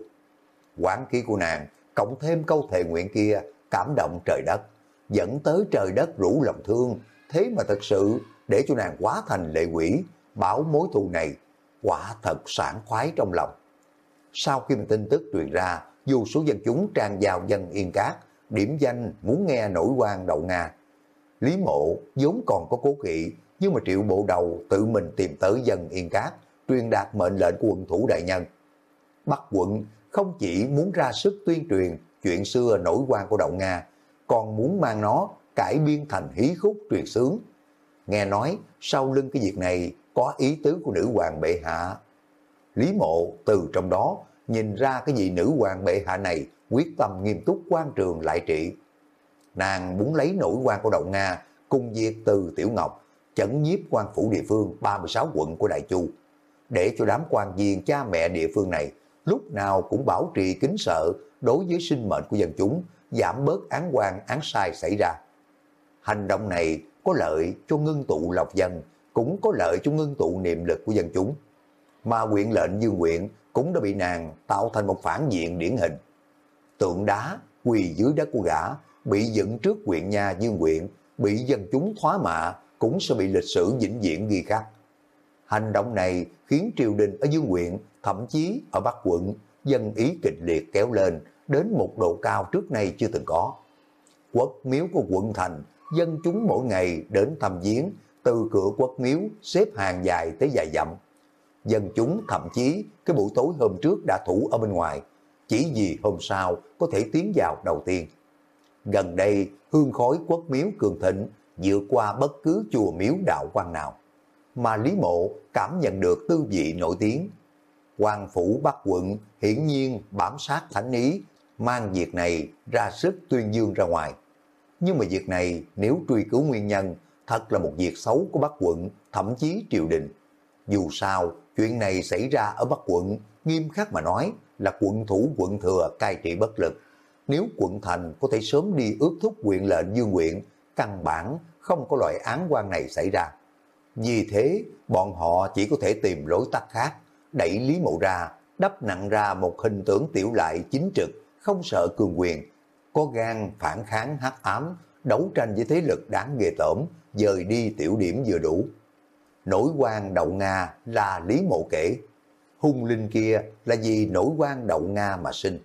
Quán ký của nàng, cộng thêm câu thề nguyện kia, cảm động trời đất, dẫn tới trời đất rủ lòng thương, thế mà thật sự để cho nàng quá thành lệ quỷ, bảo mối thù này, quả thật sảng khoái trong lòng. Sau khi mà tin tức truyền ra, dù số dân chúng tràn vào dân yên cát, điểm danh muốn nghe nổi quan đậu Nga. Lý mộ vốn còn có cố kỵ, nhưng mà triệu bộ đầu tự mình tìm tới dân yên cát, truyền đạt mệnh lệnh của quận thủ đại nhân. Bắc quận không chỉ muốn ra sức tuyên truyền chuyện xưa nổi quan của đậu Nga, còn muốn mang nó cải biên thành hí khúc truyền sướng. Nghe nói sau lưng cái việc này có ý tứ của nữ hoàng bệ hạ. Lý mộ từ trong đó nhìn ra cái gì nữ hoàng bệ hạ này quyết tâm nghiêm túc quan trường lại trị. Nàng muốn lấy nổi quan của Đậu Nga cùng việc từ Tiểu Ngọc chấn nhiếp quan phủ địa phương 36 quận của Đại Chu để cho đám quan viên cha mẹ địa phương này lúc nào cũng bảo trì kính sợ đối với sinh mệnh của dân chúng, giảm bớt án quan án sai xảy ra. Hành động này có lợi cho ngưng tụ lọc dân, cũng có lợi cho ngưng tụ niệm lực của dân chúng. Mà quyện lệnh dương quyện cũng đã bị nàng tạo thành một phản diện điển hình. Tượng đá quỳ dưới đất của gã, bị dựng trước quyện nhà dương quyện, bị dân chúng thoá mạ, cũng sẽ bị lịch sử vĩnh viễn ghi khắc. Hành động này khiến triều đình ở dương quyện, thậm chí ở Bắc quận, dân ý kịch liệt kéo lên đến một độ cao trước nay chưa từng có. Quốc miếu của quận thành, dân chúng mỗi ngày đến thăm viếng, từ cửa quốc miếu xếp hàng dài tới dài dặm. Dân chúng thậm chí cái buổi tối hôm trước đã thủ ở bên ngoài, chỉ vì hôm sau có thể tiến vào đầu tiên. Gần đây, hương khói quốc miếu cường thịnh vượt qua bất cứ chùa miếu đạo quan nào. Mà Lý Mộ cảm nhận được tư vị nổi tiếng quan phủ Bắc quận hiển nhiên bám sát thánh ý, mang việc này ra sức tuyên dương ra ngoài. Nhưng mà việc này nếu truy cứu nguyên nhân, thật là một việc xấu của Bắc quận, thậm chí triều đình. Dù sao, chuyện này xảy ra ở Bắc quận, nghiêm khắc mà nói là quận thủ quận thừa cai trị bất lực. Nếu quận thành có thể sớm đi ước thúc quyền lệnh dương quyện, căn bản không có loại án quan này xảy ra. Vì thế, bọn họ chỉ có thể tìm lối tắt khác, đẩy Lý Mộ ra, đắp nặng ra một hình tượng tiểu lại chính trực, không sợ cường quyền, có gan phản kháng hắc ám, đấu tranh với thế lực đáng ghê tởm, dời đi tiểu điểm vừa đủ. Nổi quan đậu Nga là Lý Mộ kể, hung linh kia là vì nổi quan đậu Nga mà sinh.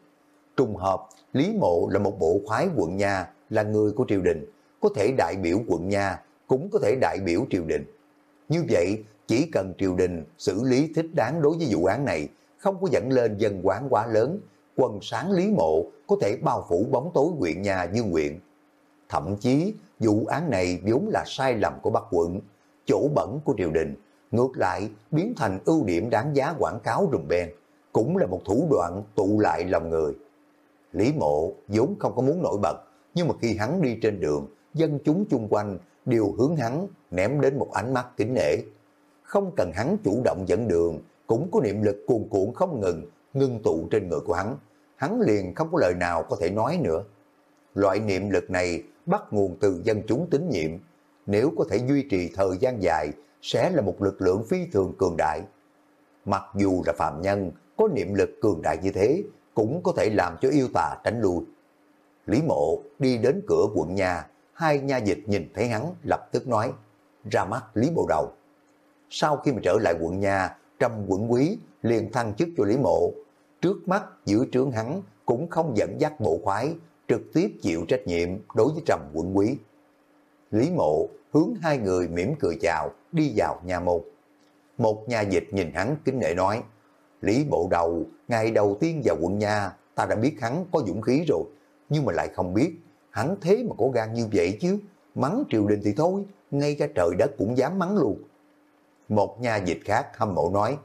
Trùng hợp, Lý Mộ là một bộ khoái quận Nha, là người của triều đình, có thể đại biểu quận Nha, cũng có thể đại biểu triều đình. Như vậy, chỉ cần triều đình xử lý thích đáng đối với vụ án này, không có dẫn lên dân quán quá lớn, quần sáng Lý Mộ có thể bao phủ bóng tối huyện nhà Dương Nguyện. Thậm chí, vụ án này vốn là sai lầm của Bắc quận, chỗ bẩn của triều đình, ngược lại biến thành ưu điểm đáng giá quảng cáo rùm beng, cũng là một thủ đoạn tụ lại lòng người. Lý Mộ vốn không có muốn nổi bật, nhưng mà khi hắn đi trên đường, dân chúng chung quanh đều hướng hắn ném đến một ánh mắt kính nể. Không cần hắn chủ động dẫn đường, cũng có niệm lực cuồn cuộn không ngừng, ngưng tụ trên người của hắn. Hắn liền không có lời nào có thể nói nữa. Loại niệm lực này bắt nguồn từ dân chúng tín nhiệm. Nếu có thể duy trì thời gian dài, sẽ là một lực lượng phi thường cường đại. Mặc dù là phạm nhân, có niệm lực cường đại như thế, cũng có thể làm cho yêu tà tránh lui. Lý mộ đi đến cửa quận nhà, hai nha dịch nhìn thấy hắn lập tức nói, ra mắt Lý Bộ Đầu. Sau khi mà trở lại quận nhà, Trầm quận quý liền thăng chức cho Lý Mộ. Trước mắt giữ trướng hắn cũng không dẫn dắt bộ khoái, trực tiếp chịu trách nhiệm đối với Trầm quận quý. Lý Mộ hướng hai người mỉm cười chào, đi vào nhà một Một nhà dịch nhìn hắn kính nể nói, Lý Bộ Đầu, ngày đầu tiên vào quận nhà, ta đã biết hắn có dũng khí rồi, nhưng mà lại không biết hắn thế mà có gan như vậy chứ, mắng triều đình thì thôi, ngay cả trời đất cũng dám mắng luôn. Một nhà dịch khác hâm mộ nói,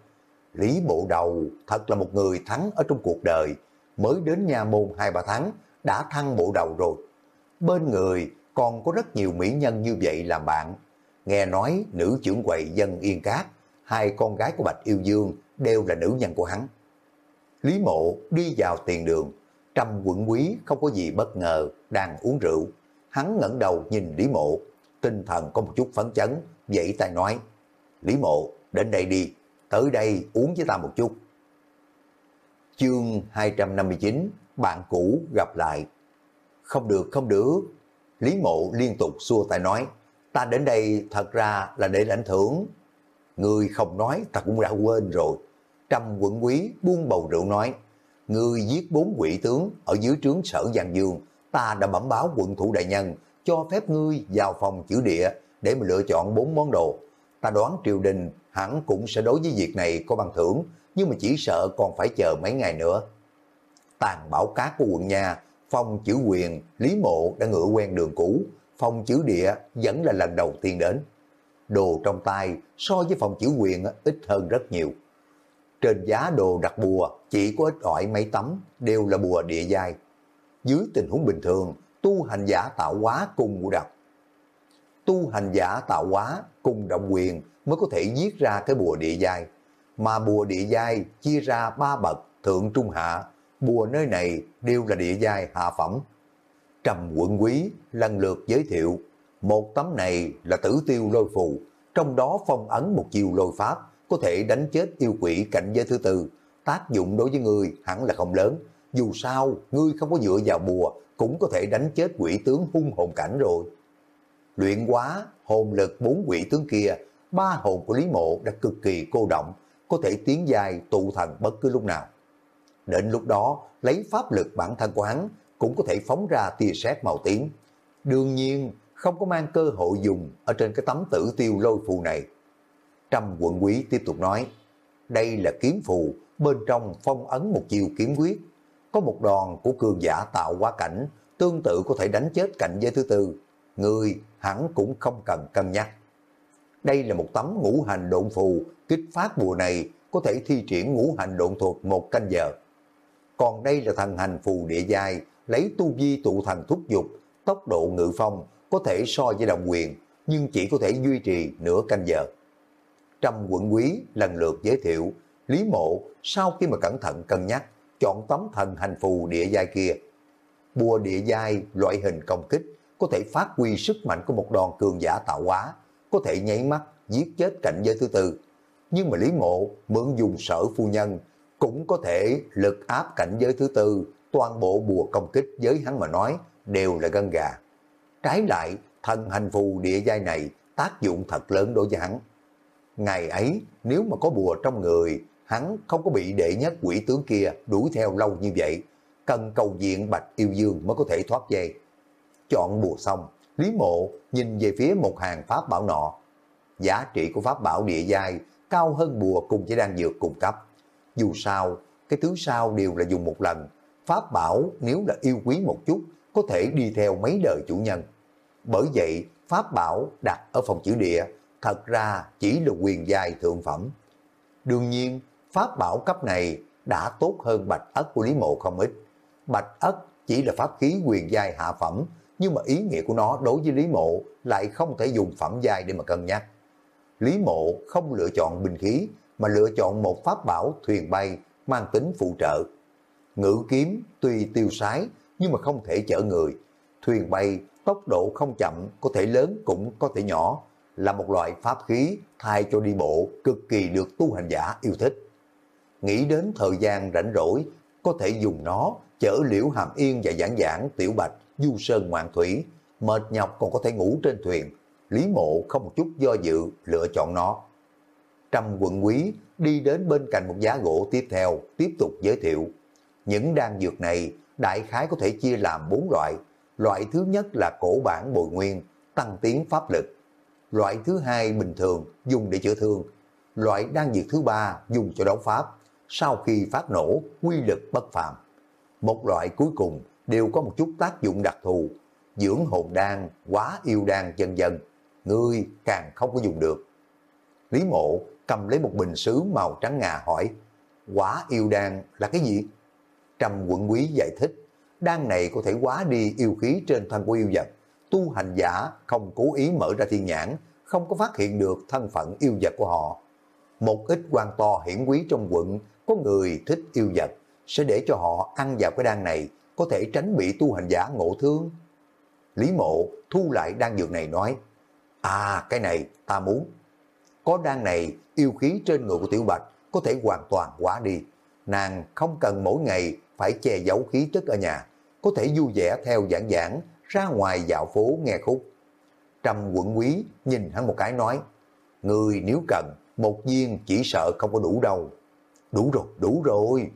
Lý Bộ Đầu thật là một người thắng ở trong cuộc đời, mới đến nhà môn 2-3 tháng, đã thăng bộ đầu rồi. Bên người còn có rất nhiều mỹ nhân như vậy làm bạn. Nghe nói nữ trưởng quầy dân Yên Cát, hai con gái của Bạch Yêu Dương đều là nữ nhân của hắn. Lý Mộ đi vào tiền đường, trăm quận quý không có gì bất ngờ, đang uống rượu. Hắn ngẩng đầu nhìn Lý Mộ, tinh thần có một chút phấn chấn, dậy tay nói, Lý Mộ, đến đây đi, tới đây uống với ta một chút. Chương 259, bạn cũ gặp lại. Không được, không được. Lý Mộ liên tục xua tay nói, ta đến đây thật ra là để lãnh thưởng. Người không nói ta cũng đã quên rồi. Trầm quận quý buông bầu rượu nói, Người giết bốn quỷ tướng ở dưới trướng sở Giang Dương, ta đã bẩm báo quận thủ đại nhân, cho phép ngươi vào phòng chữ địa để mà lựa chọn bốn món đồ. Ta đoán triều đình hẳn cũng sẽ đối với việc này có bằng thưởng, nhưng mà chỉ sợ còn phải chờ mấy ngày nữa. Tàn bảo cá của quận nhà, phong chữ quyền, Lý Mộ đã ngựa quen đường cũ, phong chữ địa vẫn là lần đầu tiên đến. Đồ trong tay so với phòng chữ quyền ít hơn rất nhiều. Trên giá đồ đặt bùa chỉ có ít ỏi mấy tấm đều là bùa địa giai. Dưới tình huống bình thường, tu hành giả tạo hóa cùng ngũ độc. Tu hành giả tạo hóa cùng động quyền mới có thể viết ra cái bùa địa giai. Mà bùa địa giai chia ra ba bậc thượng trung hạ, bùa nơi này đều là địa giai hạ phẩm. Trầm quận quý lần lượt giới thiệu, một tấm này là tử tiêu lôi phù, trong đó phong ấn một chiều lôi pháp, có thể đánh chết yêu quỷ cảnh giới thứ tư, tác dụng đối với người hẳn là không lớn. Dù sao, ngươi không có dựa vào bùa, cũng có thể đánh chết quỷ tướng hung hồn cảnh rồi. Luyện quá, hồn lực bốn quỷ tướng kia, ba hồn của Lý Mộ đã cực kỳ cô động, có thể tiến dài tụ thần bất cứ lúc nào. Đến lúc đó, lấy pháp lực bản thân của hắn, cũng có thể phóng ra tia sét màu tím. Đương nhiên, không có mang cơ hội dùng ở trên cái tấm tử tiêu lôi phù này. trầm quận quý tiếp tục nói, đây là kiếm phù, bên trong phong ấn một chiều kiếm quyết. Có một đòn của cường giả tạo quá cảnh, tương tự có thể đánh chết cảnh giới thứ tư. Người hẳn cũng không cần cân nhắc. Đây là một tấm ngũ hành độn phù, kích phát bùa này có thể thi triển ngũ hành độn thuật một canh giờ. Còn đây là thần hành phù địa giai, lấy tu vi tụ thần thúc dục, tốc độ ngự phong, có thể so với đồng quyền, nhưng chỉ có thể duy trì nửa canh giờ. trầm quận quý lần lượt giới thiệu, Lý Mộ sau khi mà cẩn thận cân nhắc, chọn tấm thần hành phù địa giai kia. Bùa địa giai loại hình công kích có thể phát huy sức mạnh của một đòn cường giả tạo hóa, có thể nháy mắt giết chết cảnh giới thứ tư. Nhưng mà Lý Mộ mượn dùng sở phu nhân cũng có thể lực áp cảnh giới thứ tư, toàn bộ bùa công kích với hắn mà nói đều là gân gà. Trái lại, thần hành phù địa giai này tác dụng thật lớn đối với hắn. Ngày ấy, nếu mà có bùa trong người, hắn không có bị đệ nhất quỷ tướng kia đuổi theo lâu như vậy, cần cầu diện Bạch Yêu Dương mới có thể thoát dây. Chọn bùa xong, Lý Mộ nhìn về phía một hàng pháp bảo nọ. Giá trị của pháp bảo địa giai cao hơn bùa cùng chỉ đan dược cung cấp. Dù sao, cái thứ sau đều là dùng một lần, Pháp bảo nếu là yêu quý một chút, có thể đi theo mấy đời chủ nhân. Bởi vậy, Pháp bảo đặt ở phòng chữ địa, thật ra chỉ là quyền giai thượng phẩm. Đương nhiên, Pháp bảo cấp này đã tốt hơn bạch ất của Lý Mộ không ít. Bạch ất chỉ là pháp khí quyền giai hạ phẩm, nhưng mà ý nghĩa của nó đối với Lý Mộ lại không thể dùng phẩm giai để mà cân nhắc. Lý Mộ không lựa chọn binh khí, mà lựa chọn một pháp bảo thuyền bay mang tính phụ trợ. Ngự kiếm tuy tiêu sái, nhưng mà không thể chở người. Thuyền bay tốc độ không chậm, có thể lớn cũng có thể nhỏ, là một loại pháp khí thay cho đi bộ cực kỳ được tu hành giả yêu thích. Nghĩ đến thời gian rảnh rỗi, có thể dùng nó chở liễu hàm yên và giảng giảng tiểu bạch, du sơn ngoạn thủy, mệt nhọc còn có thể ngủ trên thuyền. Lý mộ không một chút do dự lựa chọn nó. trầm quận quý đi đến bên cạnh một giá gỗ tiếp theo, tiếp tục giới thiệu. Những đan dược này đại khái có thể chia làm bốn loại. Loại thứ nhất là cổ bản bồi nguyên, tăng tiến pháp lực. Loại thứ hai bình thường, dùng để chữa thương. Loại đan dược thứ ba dùng cho đấu pháp. Sau khi phát nổ, quy lực bất phàm. Một loại cuối cùng đều có một chút tác dụng đặc thù. Dưỡng hồn đan, quá yêu đan dần dần Ngươi càng không có dùng được. Lý mộ cầm lấy một bình sứ màu trắng ngà hỏi, quả yêu đan là cái gì? Trầm quận quý giải thích, đan này có thể quá đi yêu khí trên thân của yêu vật. Tu hành giả không cố ý mở ra thiên nhãn, không có phát hiện được thân phận yêu vật của họ. Một ít quan to hiển quý trong quận, có người thích yêu vật, sẽ để cho họ ăn vào cái đan này, có thể tránh bị tu hành giả ngộ thương. Lý mộ thu lại đan dược này nói, À cái này ta muốn. Có đan này, yêu khí trên người của Tiểu Bạch có thể hoàn toàn quá đi. Nàng không cần mỗi ngày phải che giấu khí chất ở nhà, có thể vui vẻ theo giảng giảng, ra ngoài dạo phố nghe khúc. Trầm quận quý nhìn hắn một cái nói, Người nếu cần, một viên chỉ sợ không có đủ đâu. Đủ rồi, đủ rồi.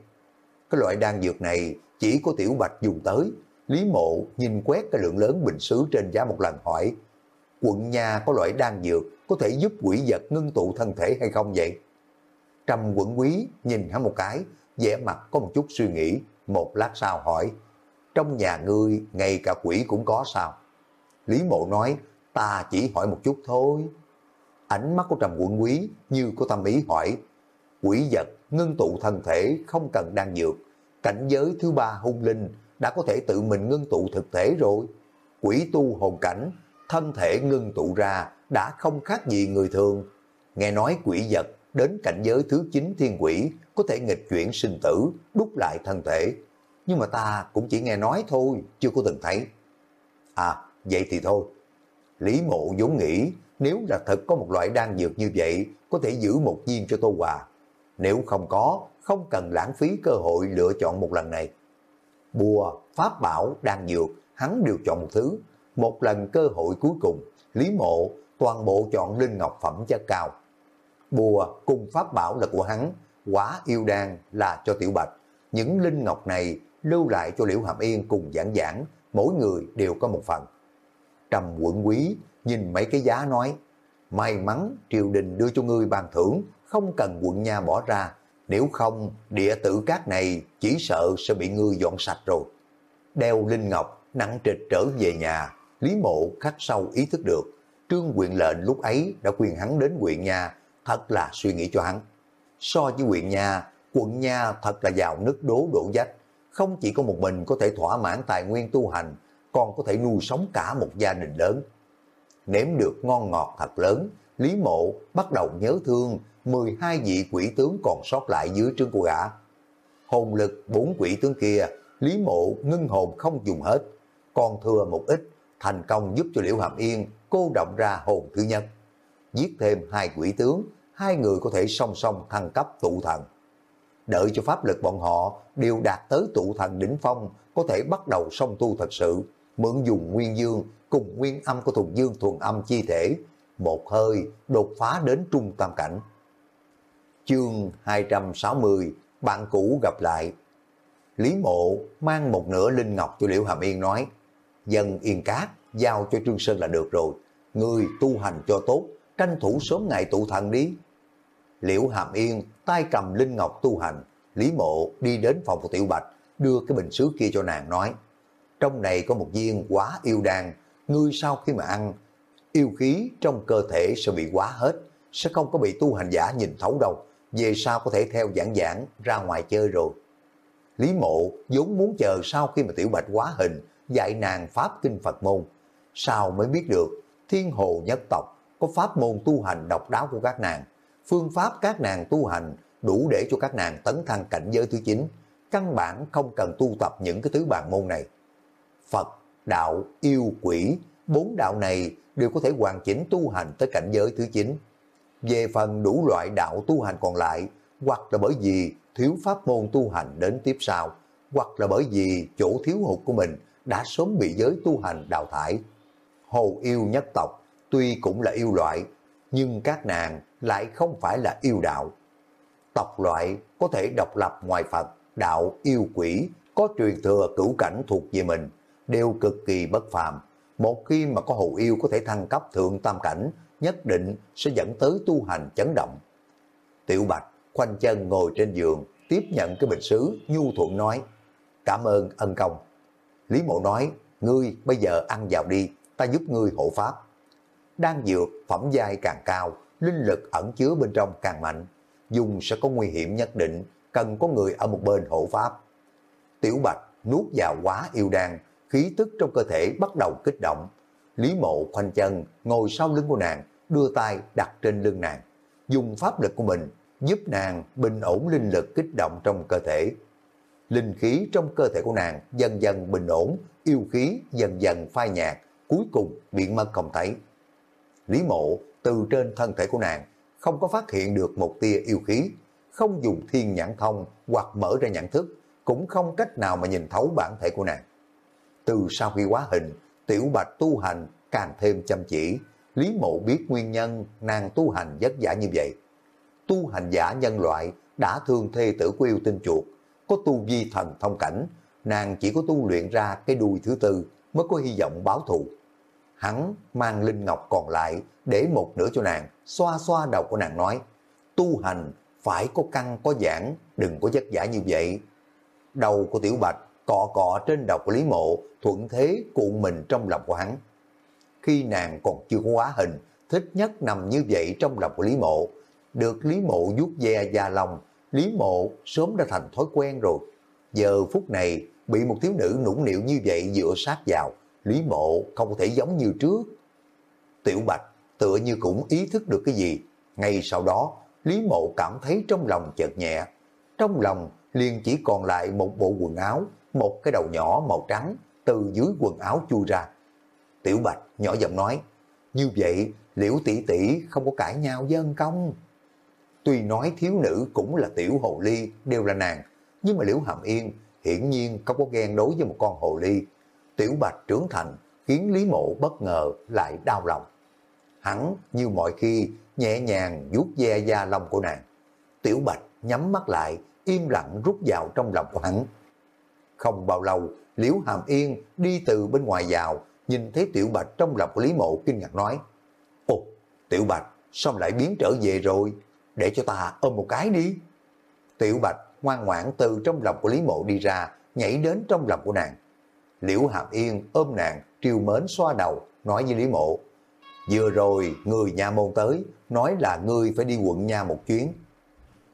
Cái loại đan dược này chỉ có Tiểu Bạch dùng tới. Lý mộ nhìn quét cái lượng lớn bình sứ trên giá một lần hỏi, quận nhà có loại đan dược có thể giúp quỷ vật ngưng tụ thân thể hay không vậy? Trầm quận quý nhìn hắn một cái, vẻ mặt có một chút suy nghĩ, một lát sau hỏi, trong nhà ngươi ngay cả quỷ cũng có sao? Lý mộ nói, ta chỉ hỏi một chút thôi. Ánh mắt của trầm quận quý như có tâm ý hỏi, quỷ vật ngưng tụ thân thể không cần đan dược, cảnh giới thứ ba hung linh đã có thể tự mình ngưng tụ thực thể rồi. Quỷ tu hồn cảnh thân thể ngưng tụ ra đã không khác gì người thường. Nghe nói quỷ vật đến cảnh giới thứ 9 thiên quỷ có thể nghịch chuyển sinh tử, đúc lại thân thể. Nhưng mà ta cũng chỉ nghe nói thôi, chưa có từng thấy. À, vậy thì thôi. Lý mộ vốn nghĩ nếu là thật có một loại đan dược như vậy có thể giữ một viên cho Tô Hòa. Nếu không có, không cần lãng phí cơ hội lựa chọn một lần này. Bùa, pháp bảo, đan dược, hắn đều chọn một thứ, một lần cơ hội cuối cùng, Lý Mộ toàn bộ chọn linh ngọc phẩm chất cao. Bùa cùng pháp bảo là của hắn, quả yêu đan là cho Tiểu Bạch. Những linh ngọc này lưu lại cho Liễu Hàm Yên cùng giảng giảng, mỗi người đều có một phần. Trầm quận quý nhìn mấy cái giá nói, may mắn triều đình đưa cho ngươi ban thưởng, không cần quận nha bỏ ra, nếu không địa tử cát này chỉ sợ sẽ bị ngươi dọn sạch rồi. Đeo linh ngọc nặng trịch trở về nhà, Lý Mộ khắc sâu ý thức được, trương quyện lệnh lúc ấy đã quyền hắn đến quyện nhà, thật là suy nghĩ cho hắn. So với quyện nhà, quận nhà thật là giàu nứt đố đổ dách, không chỉ có một mình có thể thỏa mãn tài nguyên tu hành, còn có thể nuôi sống cả một gia đình lớn. Nếm được ngon ngọt thật lớn, Lý Mộ bắt đầu nhớ thương 12 vị quỷ tướng còn sót lại dưới trương của gã. Hồn lực bốn quỷ tướng kia, Lý Mộ ngưng hồn không dùng hết, còn thừa một ít thành công giúp cho Liễu Hàm Yên cô động ra hồn thứ nhất. Giết thêm hai quỷ tướng, hai người có thể song song thăng cấp tụ thần. Đợi cho pháp lực bọn họ đều đạt tới tụ thần đỉnh phong, có thể bắt đầu song tu thật sự, mượn dùng nguyên dương cùng nguyên âm của thuần dương thuần âm chi thể, một hơi đột phá đến trung tam cảnh. Chương 260, bạn cũ gặp lại. Lý mộ mang một nửa linh ngọc cho Liễu Hàm Yên nói, dân yên cát, giao cho Trương Sơn là được rồi. Người tu hành cho tốt, tranh thủ sớm ngày tụ thần đi. Liễu Hàm Yên tay cầm Linh Ngọc tu hành, Lý Mộ đi đến phòng của Tiểu Bạch, đưa cái bình sứ kia cho nàng nói, trong này có một viên quá yêu đan, ngươi sau khi mà ăn, yêu khí trong cơ thể sẽ bị quá hết, sẽ không có bị tu hành giả nhìn thấu đâu, về sau có thể theo giảng giảng ra ngoài chơi rồi. Lý mộ vốn muốn chờ sau khi mà tiểu bạch quá hình, dạy nàng pháp kinh Phật môn, sao mới biết được thiên hồ nhất tộc có pháp môn tu hành độc đáo của các nàng. Phương pháp các nàng tu hành đủ để cho các nàng tấn thăng cảnh giới thứ 9. Căn bản không cần tu tập những cái thứ bàn môn này. Phật, đạo, yêu, quỷ, bốn đạo này đều có thể hoàn chỉnh tu hành tới cảnh giới thứ 9. Về phần đủ loại đạo tu hành còn lại, hoặc là bởi vì thiếu pháp môn tu hành đến tiếp sau, hoặc là bởi vì chỗ thiếu hụt của mình đã sớm bị giới tu hành đào thải. Hồ yêu nhất tộc, tuy cũng là yêu loại, nhưng các nàng lại không phải là yêu đạo. Tộc loại có thể độc lập ngoài Phật, đạo, yêu quỷ, có truyền thừa cửu cảnh thuộc về mình, đều cực kỳ bất phàm. Một khi mà có hồ yêu có thể thăng cấp thượng tam cảnh, nhất định sẽ dẫn tới tu hành chấn động. Tiểu Bạch khoanh chân ngồi trên giường, tiếp nhận cái bình sứ, nhu thuận nói, cảm ơn ân công. Lý mộ nói, ngươi bây giờ ăn vào đi, ta giúp ngươi hộ pháp. Đang dược, phẩm giai càng cao, linh lực ẩn chứa bên trong càng mạnh, dùng sẽ có nguy hiểm nhất định, cần có người ở một bên hộ pháp. Tiểu Bạch nuốt vào quá yêu đan, khí tức trong cơ thể bắt đầu kích động. Lý mộ khoanh chân, ngồi sau lưng của nàng, đưa tay đặt trên lưng nàng, dùng pháp lực của mình giúp nàng bình ổn linh lực kích động trong cơ thể. Linh khí trong cơ thể của nàng dần dần bình ổn, yêu khí dần dần phai nhạt, cuối cùng biến mất không thấy. Lý mộ từ trên thân thể của nàng không có phát hiện được một tia yêu khí, không dùng thiên nhãn thông hoặc mở ra nhãn thức, cũng không cách nào mà nhìn thấu bản thể của nàng. Từ sau khi quá hình, tiểu bạch tu hành càng thêm chăm chỉ, Lý mộ biết nguyên nhân nàng tu hành vất vả như vậy. Tu hành giả nhân loại đã thương thê tử của yêu tinh chuột, có tu vi thần thông cảnh, nàng chỉ có tu luyện ra cái đuôi thứ tư mới có hy vọng báo thù. Hắn mang linh ngọc còn lại để một nửa cho nàng, xoa xoa đầu của nàng nói, tu hành phải có căn có giảng, đừng có vất vả như vậy. Đầu của Tiểu Bạch cọ cọ trên đầu của Lý Mộ, thuận thế cuộn mình trong lòng của hắn. Khi nàng còn chưa có hóa hình, thích nhất nằm như vậy trong lòng của Lý Mộ. Được Lý Mộ vuốt ve da lòng, Lý Mộ sớm đã thành thói quen rồi. Giờ phút này, bị một thiếu nữ nũng nịu như vậy dựa sát vào, Lý Mộ không thể giống như trước. Tiểu Bạch tựa như cũng ý thức được cái gì. Ngay sau đó, Lý Mộ cảm thấy trong lòng chợt nhẹ. Trong lòng liền chỉ còn lại một bộ quần áo, một cái đầu nhỏ màu trắng từ dưới quần áo chui ra. Tiểu Bạch nhỏ giọng nói, như vậy liễu tỷ tỷ không có cãi nhau dân công. Tuy nói thiếu nữ cũng là tiểu hồ ly, đều là nàng, nhưng mà liễu hàm yên hiển nhiên không có ghen đối với một con hồ ly. Tiểu Bạch trưởng thành khiến Lý Mộ bất ngờ lại đau lòng. Hắn như mọi khi nhẹ nhàng vuốt ve da lông của nàng. Tiểu Bạch nhắm mắt lại, im lặng rút vào trong lòng của hắn. Không bao lâu, Liễu Hàm Yên đi từ bên ngoài vào, nhìn thấy Tiểu Bạch trong lòng của Lý Mộ kinh ngạc nói, Ồ, Tiểu Bạch, sao lại biến trở về rồi? Để cho ta ôm một cái đi. Tiểu Bạch ngoan ngoãn từ trong lòng của Lý Mộ đi ra, nhảy đến trong lòng của nàng. Liễu Hàm Yên ôm nàng, triều mến xoa đầu, nói với Lý Mộ, Vừa rồi, người nhà môn tới, nói là ngươi phải đi quận nhà một chuyến.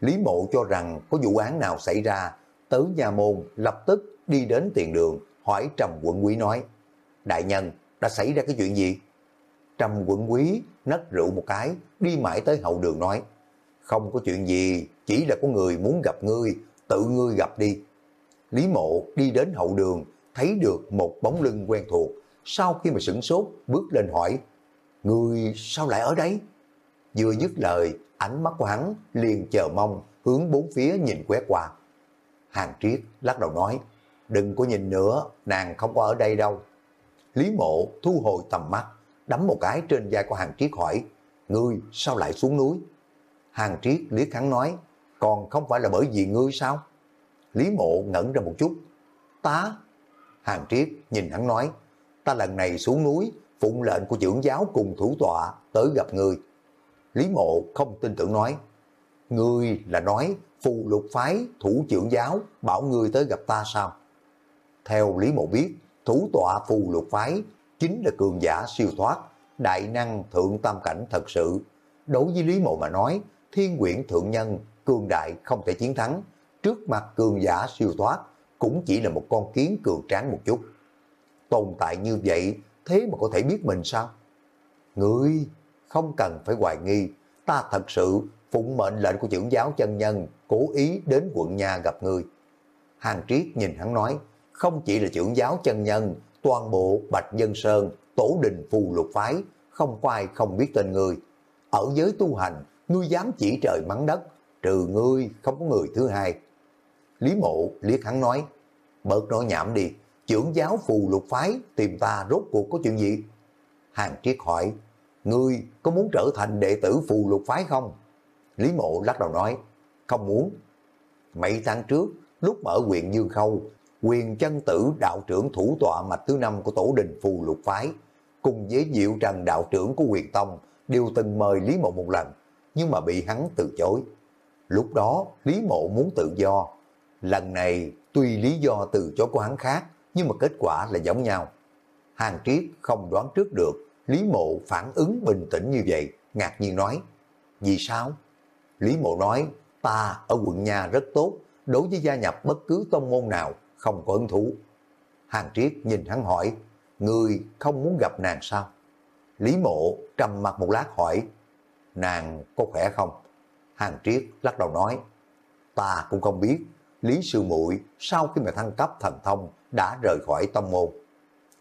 Lý Mộ cho rằng có vụ án nào xảy ra, tới nhà môn lập tức đi đến tiền đường, hỏi Trầm quận quý nói, Đại nhân, đã xảy ra cái chuyện gì? Trầm quận quý nấc rượu một cái, đi mãi tới hậu đường nói, không có chuyện gì, chỉ là có người muốn gặp ngươi, tự ngươi gặp đi. Lý mộ đi đến hậu đường, thấy được một bóng lưng quen thuộc, sau khi mà sửng sốt, bước lên hỏi, Ngươi sao lại ở đấy Vừa dứt lời, ánh mắt của hắn liền chờ mong, hướng bốn phía nhìn quét qua. Hàng Triết lắc đầu nói, đừng có nhìn nữa, nàng không có ở đây đâu. Lý mộ thu hồi tầm mắt, đấm một cái trên vai của Hàng Triết hỏi, ngươi sao lại xuống núi? Hàng Triết liếc hắn nói, còn không phải là bởi vì ngươi sao? Lý mộ ngẩn ra một chút, tá. Hàng Triết nhìn hắn nói, ta lần này xuống núi, phụng lệnh của trưởng giáo cùng thủ tọa tới gặp người. Lý mộ không tin tưởng nói, Ngươi là nói phù lục phái thủ trưởng giáo bảo ngươi tới gặp ta sao? Theo Lý Mộ biết, thủ tọa phù lục phái chính là cường giả siêu thoát, đại năng thượng tam cảnh thật sự. Đối với Lý Mộ mà nói, thiên quyển thượng nhân, cường đại không thể chiến thắng, trước mặt cường giả siêu thoát cũng chỉ là một con kiến cường tráng một chút. Tồn tại như vậy, thế mà có thể biết mình sao? Ngươi không cần phải hoài nghi, ta thật sự phụng mệnh lệnh của trưởng giáo chân nhân, cố ý đến quận nhà gặp ngươi. Hàng Triết nhìn hắn nói, không chỉ là trưởng giáo chân nhân, toàn bộ Bạch Dân Sơn, tổ đình phù lục phái, không có ai không biết tên người Ở giới tu hành, ngươi dám chỉ trời mắng đất, trừ ngươi không có người thứ hai. Lý mộ liếc hắn nói, bớt nói nhảm đi, trưởng giáo phù lục phái tìm ta rốt cuộc có chuyện gì? Hàng Triết hỏi, ngươi có muốn trở thành đệ tử phù lục phái không? Lý mộ lắc đầu nói, không muốn. Mấy tháng trước, lúc ở huyện Dương Khâu, quyền chân tử đạo trưởng thủ tọa mạch thứ năm của tổ đình phù lục phái, cùng với Diệu Trần đạo trưởng của quyền tông, đều từng mời Lý Mộ một lần, nhưng mà bị hắn từ chối. Lúc đó, Lý Mộ muốn tự do. Lần này, tuy lý do từ chối của hắn khác, nhưng mà kết quả là giống nhau. Hàng Triết không đoán trước được, Lý Mộ phản ứng bình tĩnh như vậy, ngạc nhiên nói, vì sao? Lý Mộ nói, ta ở quận nhà rất tốt, đối với gia nhập bất cứ tông môn nào, không có hứng thú. Hàng Triết nhìn hắn hỏi, người không muốn gặp nàng sao? Lý Mộ trầm mặt một lát hỏi, nàng có khỏe không? Hàng Triết lắc đầu nói, ta cũng không biết, Lý Sư muội sau khi mà thăng cấp thần thông đã rời khỏi tông môn.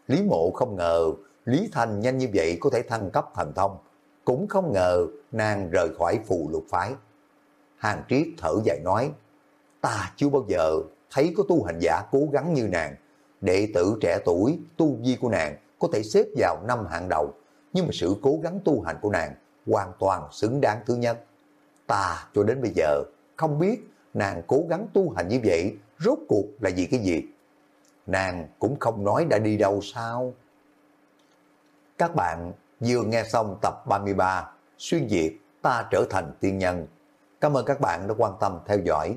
Lý Mộ không ngờ Lý Thành nhanh như vậy có thể thăng cấp thần thông, cũng không ngờ nàng rời khỏi phù lục phái. Hàng Triết thở dài nói, ta chưa bao giờ thấy có tu hành giả cố gắng như nàng. Đệ tử trẻ tuổi, tu vi của nàng có thể xếp vào năm hạng đầu, nhưng mà sự cố gắng tu hành của nàng hoàn toàn xứng đáng thứ nhất. Ta cho đến bây giờ không biết nàng cố gắng tu hành như vậy rốt cuộc là vì cái gì. Nàng cũng không nói đã đi đâu sao. Các bạn vừa nghe xong tập 33 Xuyên Việt ta trở thành tiên nhân. Cảm ơn các bạn đã quan tâm theo dõi.